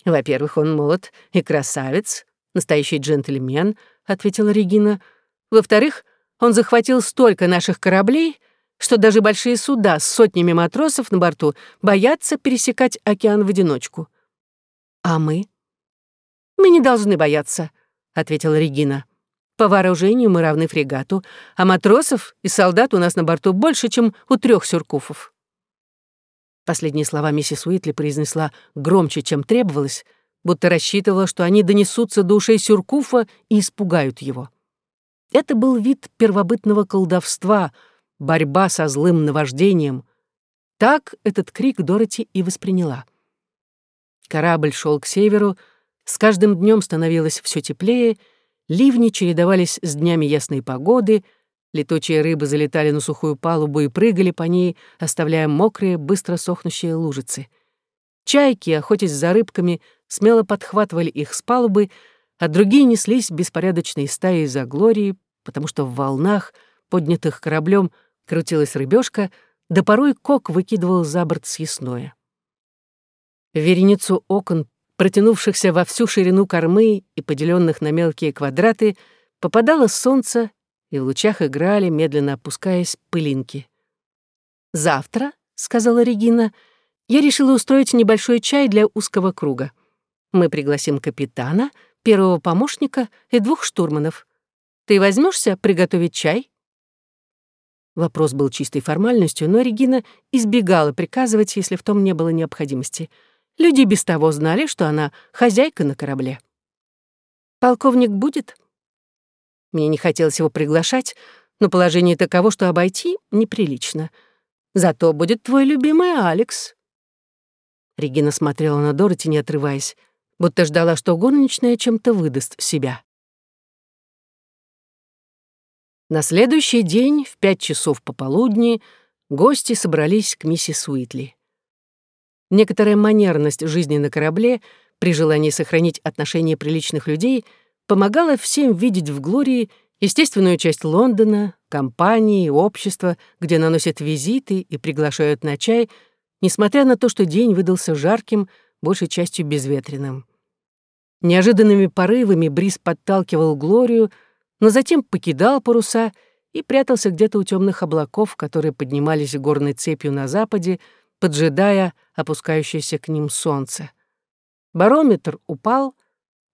A: «Во-первых, он молод и красавец, настоящий джентльмен», — ответила Регина. «Во-вторых, он захватил столько наших кораблей, что даже большие суда с сотнями матросов на борту боятся пересекать океан в одиночку. А мы? Мы не должны бояться, ответила Регина. По вооружению мы равны фрегату, а матросов и солдат у нас на борту больше, чем у трех сюркуфов. Последние слова миссис Уитли произнесла громче, чем требовалось, будто рассчитывала, что они донесутся до ушей Сюркуфа и испугают его. Это был вид первобытного колдовства, борьба со злым наваждением. Так этот крик Дороти и восприняла. Корабль шел к северу, с каждым днем становилось все теплее, ливни чередовались с днями ясной погоды — Летучие рыбы залетали на сухую палубу и прыгали по ней, оставляя мокрые, быстро сохнущие лужицы. Чайки, охотясь за рыбками, смело подхватывали их с палубы, а другие неслись беспорядочной стаей за Глорией, потому что в волнах, поднятых кораблем, крутилась рыбешка, да порой кок выкидывал за борт съестное. В вереницу окон, протянувшихся во всю ширину кормы и поделенных на мелкие квадраты, попадало солнце и в лучах играли, медленно опускаясь, пылинки. «Завтра», — сказала Регина, — «я решила устроить небольшой чай для узкого круга. Мы пригласим капитана, первого помощника и двух штурманов. Ты возьмешься приготовить чай?» Вопрос был чистой формальностью, но Регина избегала приказывать, если в том не было необходимости. Люди без того знали, что она хозяйка на корабле. «Полковник будет?» Мне не хотелось его приглашать, но положение таково, что обойти неприлично. Зато будет твой любимый Алекс». Регина смотрела на Дороти, не отрываясь, будто ждала, что горничная чем-то выдаст себя. На следующий день, в пять часов пополудни, гости собрались к миссис Уитли. Некоторая манерность жизни на корабле при желании сохранить отношения приличных людей — помогала всем видеть в Глории естественную часть Лондона, компании, общества, где наносят визиты и приглашают на чай, несмотря на то, что день выдался жарким, большей частью безветренным. Неожиданными порывами бриз подталкивал Глорию, но затем покидал паруса и прятался где-то у темных облаков, которые поднимались горной цепью на западе, поджидая опускающееся к ним солнце. Барометр упал —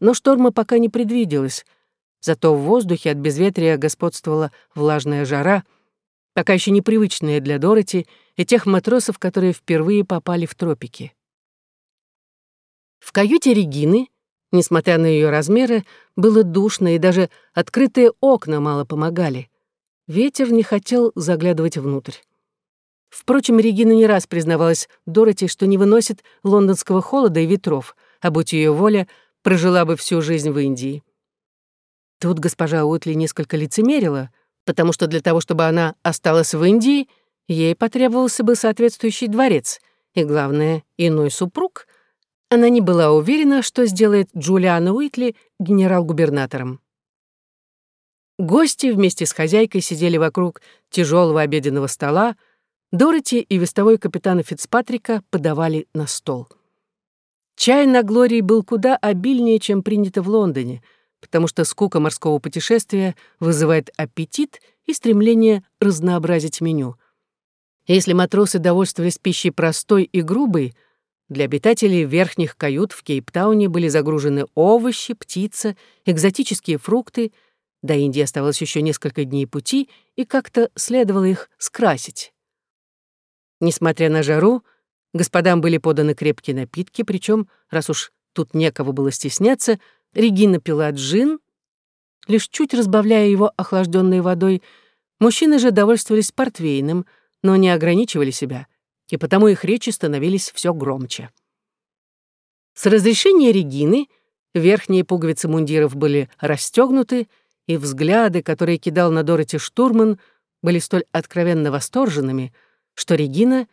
A: но шторма пока не предвиделось, зато в воздухе от безветрия господствовала влажная жара, пока еще непривычная для Дороти и тех матросов, которые впервые попали в тропики. В каюте Регины, несмотря на ее размеры, было душно, и даже открытые окна мало помогали. Ветер не хотел заглядывать внутрь. Впрочем, Регина не раз признавалась Дороти, что не выносит лондонского холода и ветров, а будь ее воля, прожила бы всю жизнь в Индии. Тут госпожа Уитли несколько лицемерила, потому что для того, чтобы она осталась в Индии, ей потребовался бы соответствующий дворец и, главное, иной супруг. Она не была уверена, что сделает Джулиана Уитли генерал-губернатором. Гости вместе с хозяйкой сидели вокруг тяжелого обеденного стола, Дороти и вестовой капитана Фицпатрика подавали на стол. Чай на Глории был куда обильнее, чем принято в Лондоне, потому что скука морского путешествия вызывает аппетит и стремление разнообразить меню. Если матросы довольствовались пищей простой и грубой, для обитателей верхних кают в Кейптауне были загружены овощи, птица, экзотические фрукты, до Индии оставалось еще несколько дней пути, и как-то следовало их скрасить. Несмотря на жару, Господам были поданы крепкие напитки, причем, раз уж тут некого было стесняться, Регина пила джин, лишь чуть разбавляя его охлажденной водой. Мужчины же довольствовались портвейным, но не ограничивали себя, и потому их речи становились все громче. С разрешения Регины верхние пуговицы мундиров были расстегнуты, и взгляды, которые кидал на Дороти штурман, были столь откровенно восторженными, что Регина,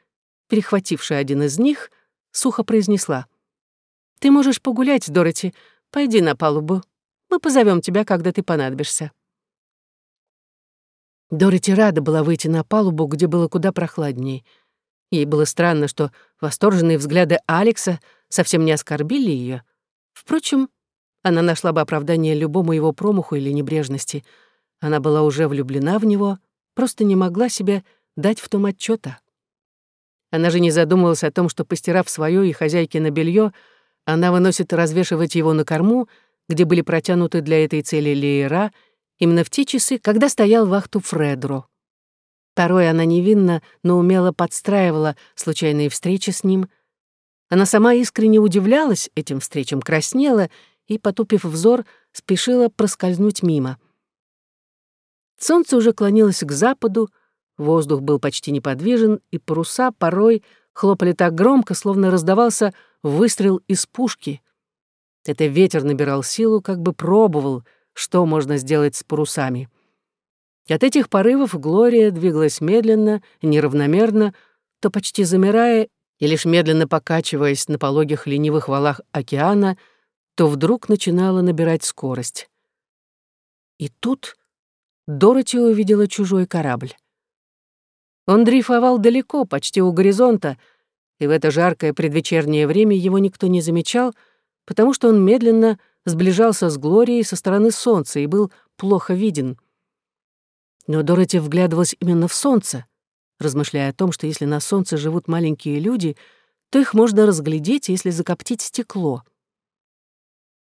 A: перехватившая один из них, сухо произнесла. «Ты можешь погулять, Дороти. Пойди на палубу. Мы позовем тебя, когда ты понадобишься». Дороти рада была выйти на палубу, где было куда прохладней. Ей было странно, что восторженные взгляды Алекса совсем не оскорбили ее. Впрочем, она нашла бы оправдание любому его промаху или небрежности. Она была уже влюблена в него, просто не могла себе дать в том отчета. Она же не задумывалась о том, что, постирав свое и хозяйки на белье, она выносит развешивать его на корму, где были протянуты для этой цели леера, именно в те часы, когда стоял вахту Фредро. Порой она невинно, но умело подстраивала случайные встречи с ним. Она сама искренне удивлялась этим встречам, краснела и, потупив взор, спешила проскользнуть мимо. Солнце уже клонилось к западу, воздух был почти неподвижен, и паруса порой хлопали так громко, словно раздавался выстрел из пушки. Это ветер набирал силу, как бы пробовал, что можно сделать с парусами. От этих порывов Глория двигалась медленно, неравномерно, то почти замирая и лишь медленно покачиваясь на пологих ленивых валах океана — то вдруг начинала набирать скорость. И тут Дороти увидела чужой корабль. Он дрейфовал далеко, почти у горизонта, и в это жаркое предвечернее время его никто не замечал, потому что он медленно сближался с Глорией со стороны солнца и был плохо виден. Но Дороти вглядывалась именно в солнце, размышляя о том, что если на солнце живут маленькие люди, то их можно разглядеть, если закоптить стекло —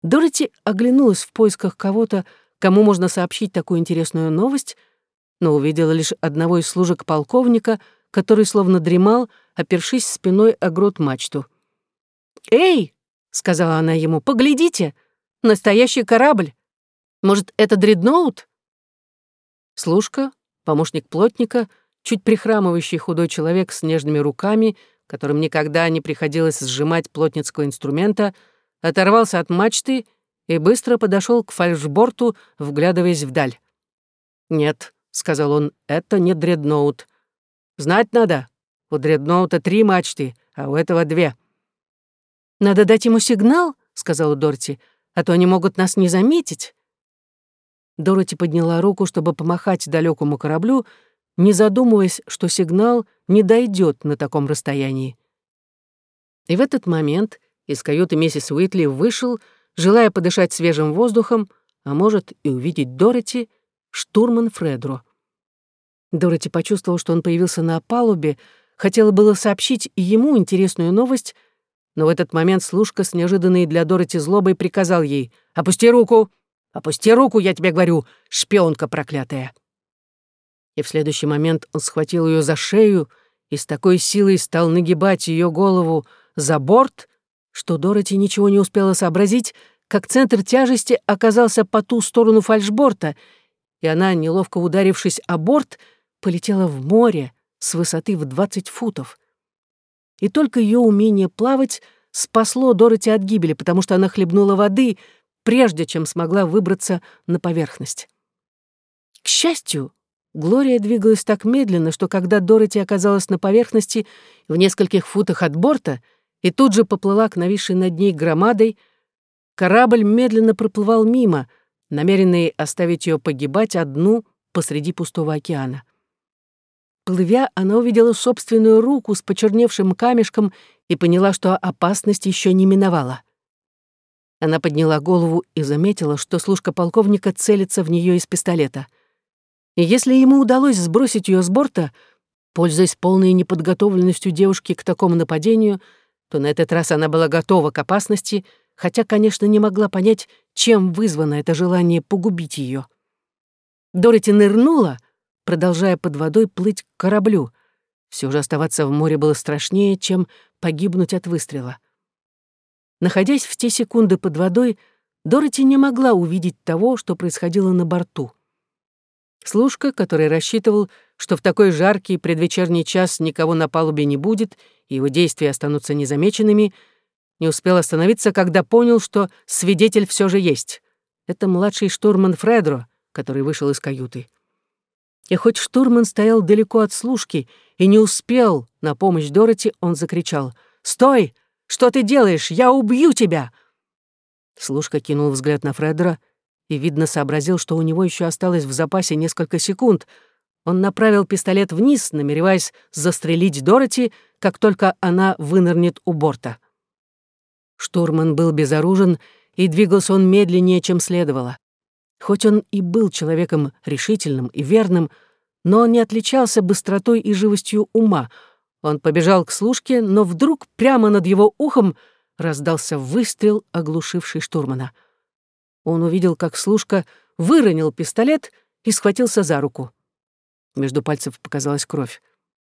A: Дороти оглянулась в поисках кого-то, кому можно сообщить такую интересную новость, но увидела лишь одного из служек полковника, который словно дремал, опершись спиной о грот мачту. «Эй!» — сказала она ему, — «поглядите! Настоящий корабль! Может, это дредноут?» Служка, помощник плотника, чуть прихрамывающий худой человек с нежными руками, которым никогда не приходилось сжимать плотницкого инструмента — оторвался от мачты и быстро подошел к фальшборту, вглядываясь вдаль. «Нет», — сказал он, — «это не дредноут. Знать надо, у дредноута три мачты, а у этого две». «Надо дать ему сигнал», — сказала Дорти, «а то они могут нас не заметить». Дороти подняла руку, чтобы помахать далекому кораблю, не задумываясь, что сигнал не дойдет на таком расстоянии. И в этот момент из каюты миссис Уитли вышел, желая подышать свежим воздухом, а может и увидеть Дороти, штурман Фредро. Дороти почувствовал, что он появился на палубе, хотела было сообщить и ему интересную новость, но в этот момент служка с неожиданной для Дороти злобой приказал ей «Опусти руку! Опусти руку, я тебе говорю, шпионка проклятая!» И в следующий момент он схватил ее за шею и с такой силой стал нагибать ее голову за борт, что Дороти ничего не успела сообразить, как центр тяжести оказался по ту сторону фальшборта, и она, неловко ударившись о борт, полетела в море с высоты в 20 футов. И только ее умение плавать спасло Дороти от гибели, потому что она хлебнула воды, прежде чем смогла выбраться на поверхность. К счастью, Глория двигалась так медленно, что когда Дороти оказалась на поверхности в нескольких футах от борта — и тут же поплыла к нависшей над ней громадой. Корабль медленно проплывал мимо, намеренный оставить ее погибать одну посреди пустого океана. Плывя, она увидела собственную руку с почерневшим камешком и поняла, что опасность еще не миновала. Она подняла голову и заметила, что служка полковника целится в нее из пистолета. И если ему удалось сбросить ее с борта, пользуясь полной неподготовленностью девушки к такому нападению, то на этот раз она была готова к опасности, хотя, конечно, не могла понять, чем вызвано это желание погубить ее. Дороти нырнула, продолжая под водой плыть к кораблю. Все же оставаться в море было страшнее, чем погибнуть от выстрела. Находясь в те секунды под водой, Дороти не могла увидеть того, что происходило на борту. Служка, который рассчитывал, что в такой жаркий предвечерний час никого на палубе не будет и его действия останутся незамеченными, не успел остановиться, когда понял, что свидетель все же есть. Это младший штурман Фредро, который вышел из каюты. И хоть штурман стоял далеко от служки и не успел на помощь Дороти, он закричал «Стой! Что ты делаешь? Я убью тебя!» Служка кинул взгляд на Фредера и, видно, сообразил, что у него еще осталось в запасе несколько секунд. Он направил пистолет вниз, намереваясь застрелить Дороти, как только она вынырнет у борта. Штурман был безоружен, и двигался он медленнее, чем следовало. Хоть он и был человеком решительным и верным, но он не отличался быстротой и живостью ума. Он побежал к служке, но вдруг прямо над его ухом раздался выстрел, оглушивший штурмана. Он увидел, как служка выронил пистолет и схватился за руку. Между пальцев показалась кровь.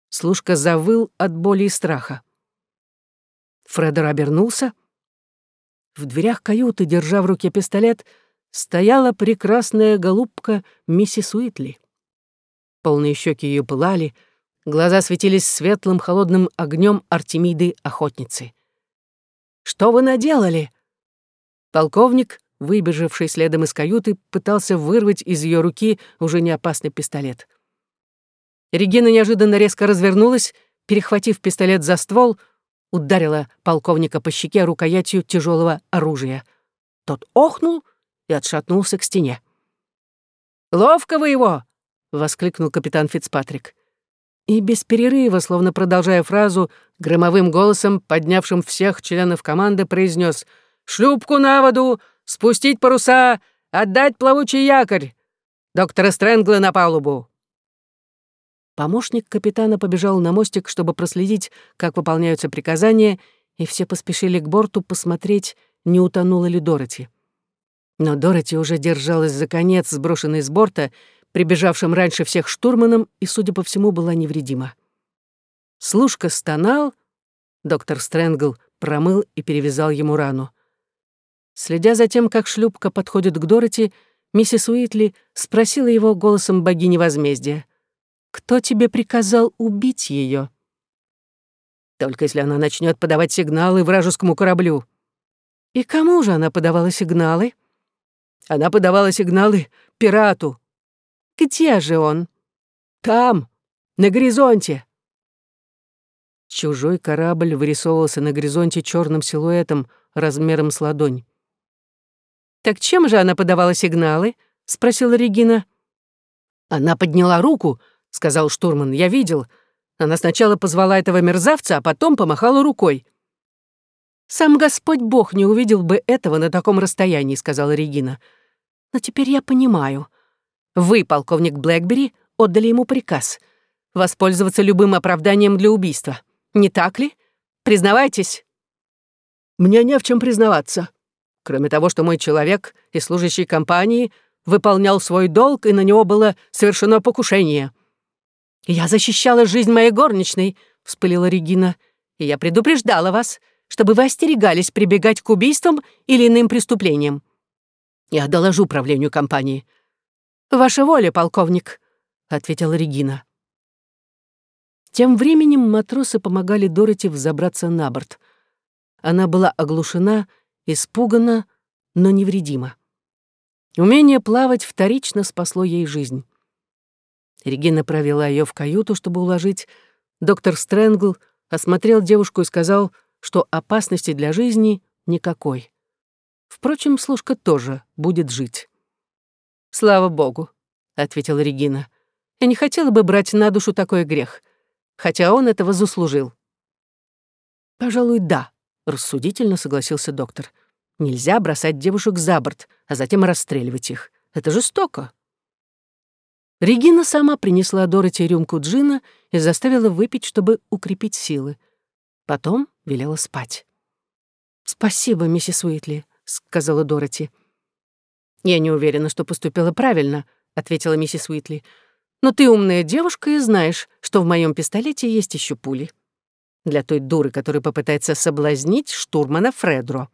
A: Служка завыл от боли и страха. Фредер обернулся — в дверях каюты, держа в руке пистолет, стояла прекрасная голубка миссис Уитли. Полные щеки ее пылали, глаза светились светлым холодным огнем Артемиды-охотницы. «Что вы наделали?» Полковник, выбежавший следом из каюты, пытался вырвать из ее руки уже не опасный пистолет. Регина неожиданно резко развернулась, перехватив пистолет за ствол — ударила полковника по щеке рукоятью тяжелого оружия. Тот охнул и отшатнулся к стене. «Ловко вы его!» — воскликнул капитан Фицпатрик. И без перерыва, словно продолжая фразу, громовым голосом, поднявшим всех членов команды, произнес «Шлюпку на воду! Спустить паруса! Отдать плавучий якорь! Доктора Стрэнгла на палубу!» Помощник капитана побежал на мостик, чтобы проследить, как выполняются приказания, и все поспешили к борту посмотреть, не утонула ли Дороти. Но Дороти уже держалась за конец, сброшенной с борта, прибежавшим раньше всех штурманом, и, судя по всему, была невредима. Служка стонал, доктор Стрэнгл промыл и перевязал ему рану. Следя за тем, как шлюпка подходит к Дороти, миссис Уитли спросила его голосом богини возмездия — кто тебе приказал убить ее? Только если она начнет подавать сигналы вражескому кораблю. И кому же она подавала сигналы? Она подавала сигналы пирату. Где же он? Там, на горизонте. Чужой корабль вырисовывался на горизонте черным силуэтом размером с ладонь. «Так чем же она подавала сигналы?» — спросила Регина. Она подняла руку — сказал штурман. «Я видел. Она сначала позвала этого мерзавца, а потом помахала рукой». «Сам Господь Бог не увидел бы этого на таком расстоянии», — сказала Регина. «Но теперь я понимаю. Вы, полковник Блэкбери, отдали ему приказ воспользоваться любым оправданием для убийства. Не так ли? Признавайтесь». «Мне не в чем признаваться. Кроме того, что мой человек и служащий компании выполнял свой долг, и на него было совершено покушение». «Я защищала жизнь моей горничной», — вспылила Регина. «И я предупреждала вас, чтобы вы остерегались прибегать к убийствам или иным преступлениям. Я доложу управлению компании». «Ваша воля, полковник», — ответила Регина. Тем временем матросы помогали Дороти взобраться на борт. Она была оглушена, испугана, но невредима. Умение плавать вторично спасло ей жизнь. Регина провела ее в каюту, чтобы уложить. Доктор Стрэнгл осмотрел девушку и сказал, что опасности для жизни никакой. Впрочем, служка тоже будет жить. «Слава богу», — ответила Регина. «Я не хотела бы брать на душу такой грех, хотя он этого заслужил». «Пожалуй, да», — рассудительно согласился доктор. «Нельзя бросать девушек за борт, а затем расстреливать их. Это жестоко». Регина сама принесла Дороти рюмку джина и заставила выпить, чтобы укрепить силы. Потом велела спать. «Спасибо, миссис Уитли», — сказала Дороти. «Я не уверена, что поступила правильно», — ответила миссис Уитли. «Но ты умная девушка и знаешь, что в моем пистолете есть еще пули. Для той дуры, которая попытается соблазнить штурмана Фредро.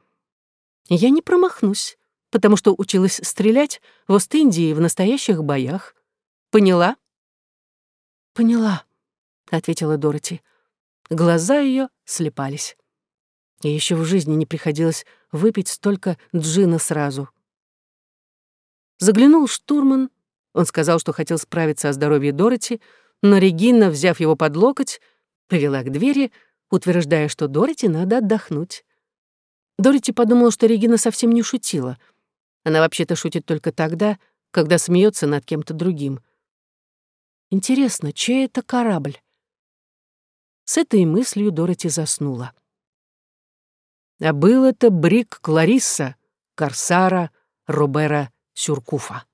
A: Я не промахнусь, потому что училась стрелять в Ост-Индии в настоящих боях. Поняла?» «Поняла», — ответила Дороти. Глаза ее слепались. И еще в жизни не приходилось выпить столько джина сразу. Заглянул штурман. Он сказал, что хотел справиться о здоровье Дороти, но Регина, взяв его под локоть, повела к двери, утверждая, что Дороти надо отдохнуть. Дороти подумала, что Регина совсем не шутила. Она вообще-то шутит только тогда, когда смеется над кем-то другим. Интересно, чей это корабль? С этой мыслью Дороти заснула. А был это брик Кларисса, корсара Робера Сюркуфа.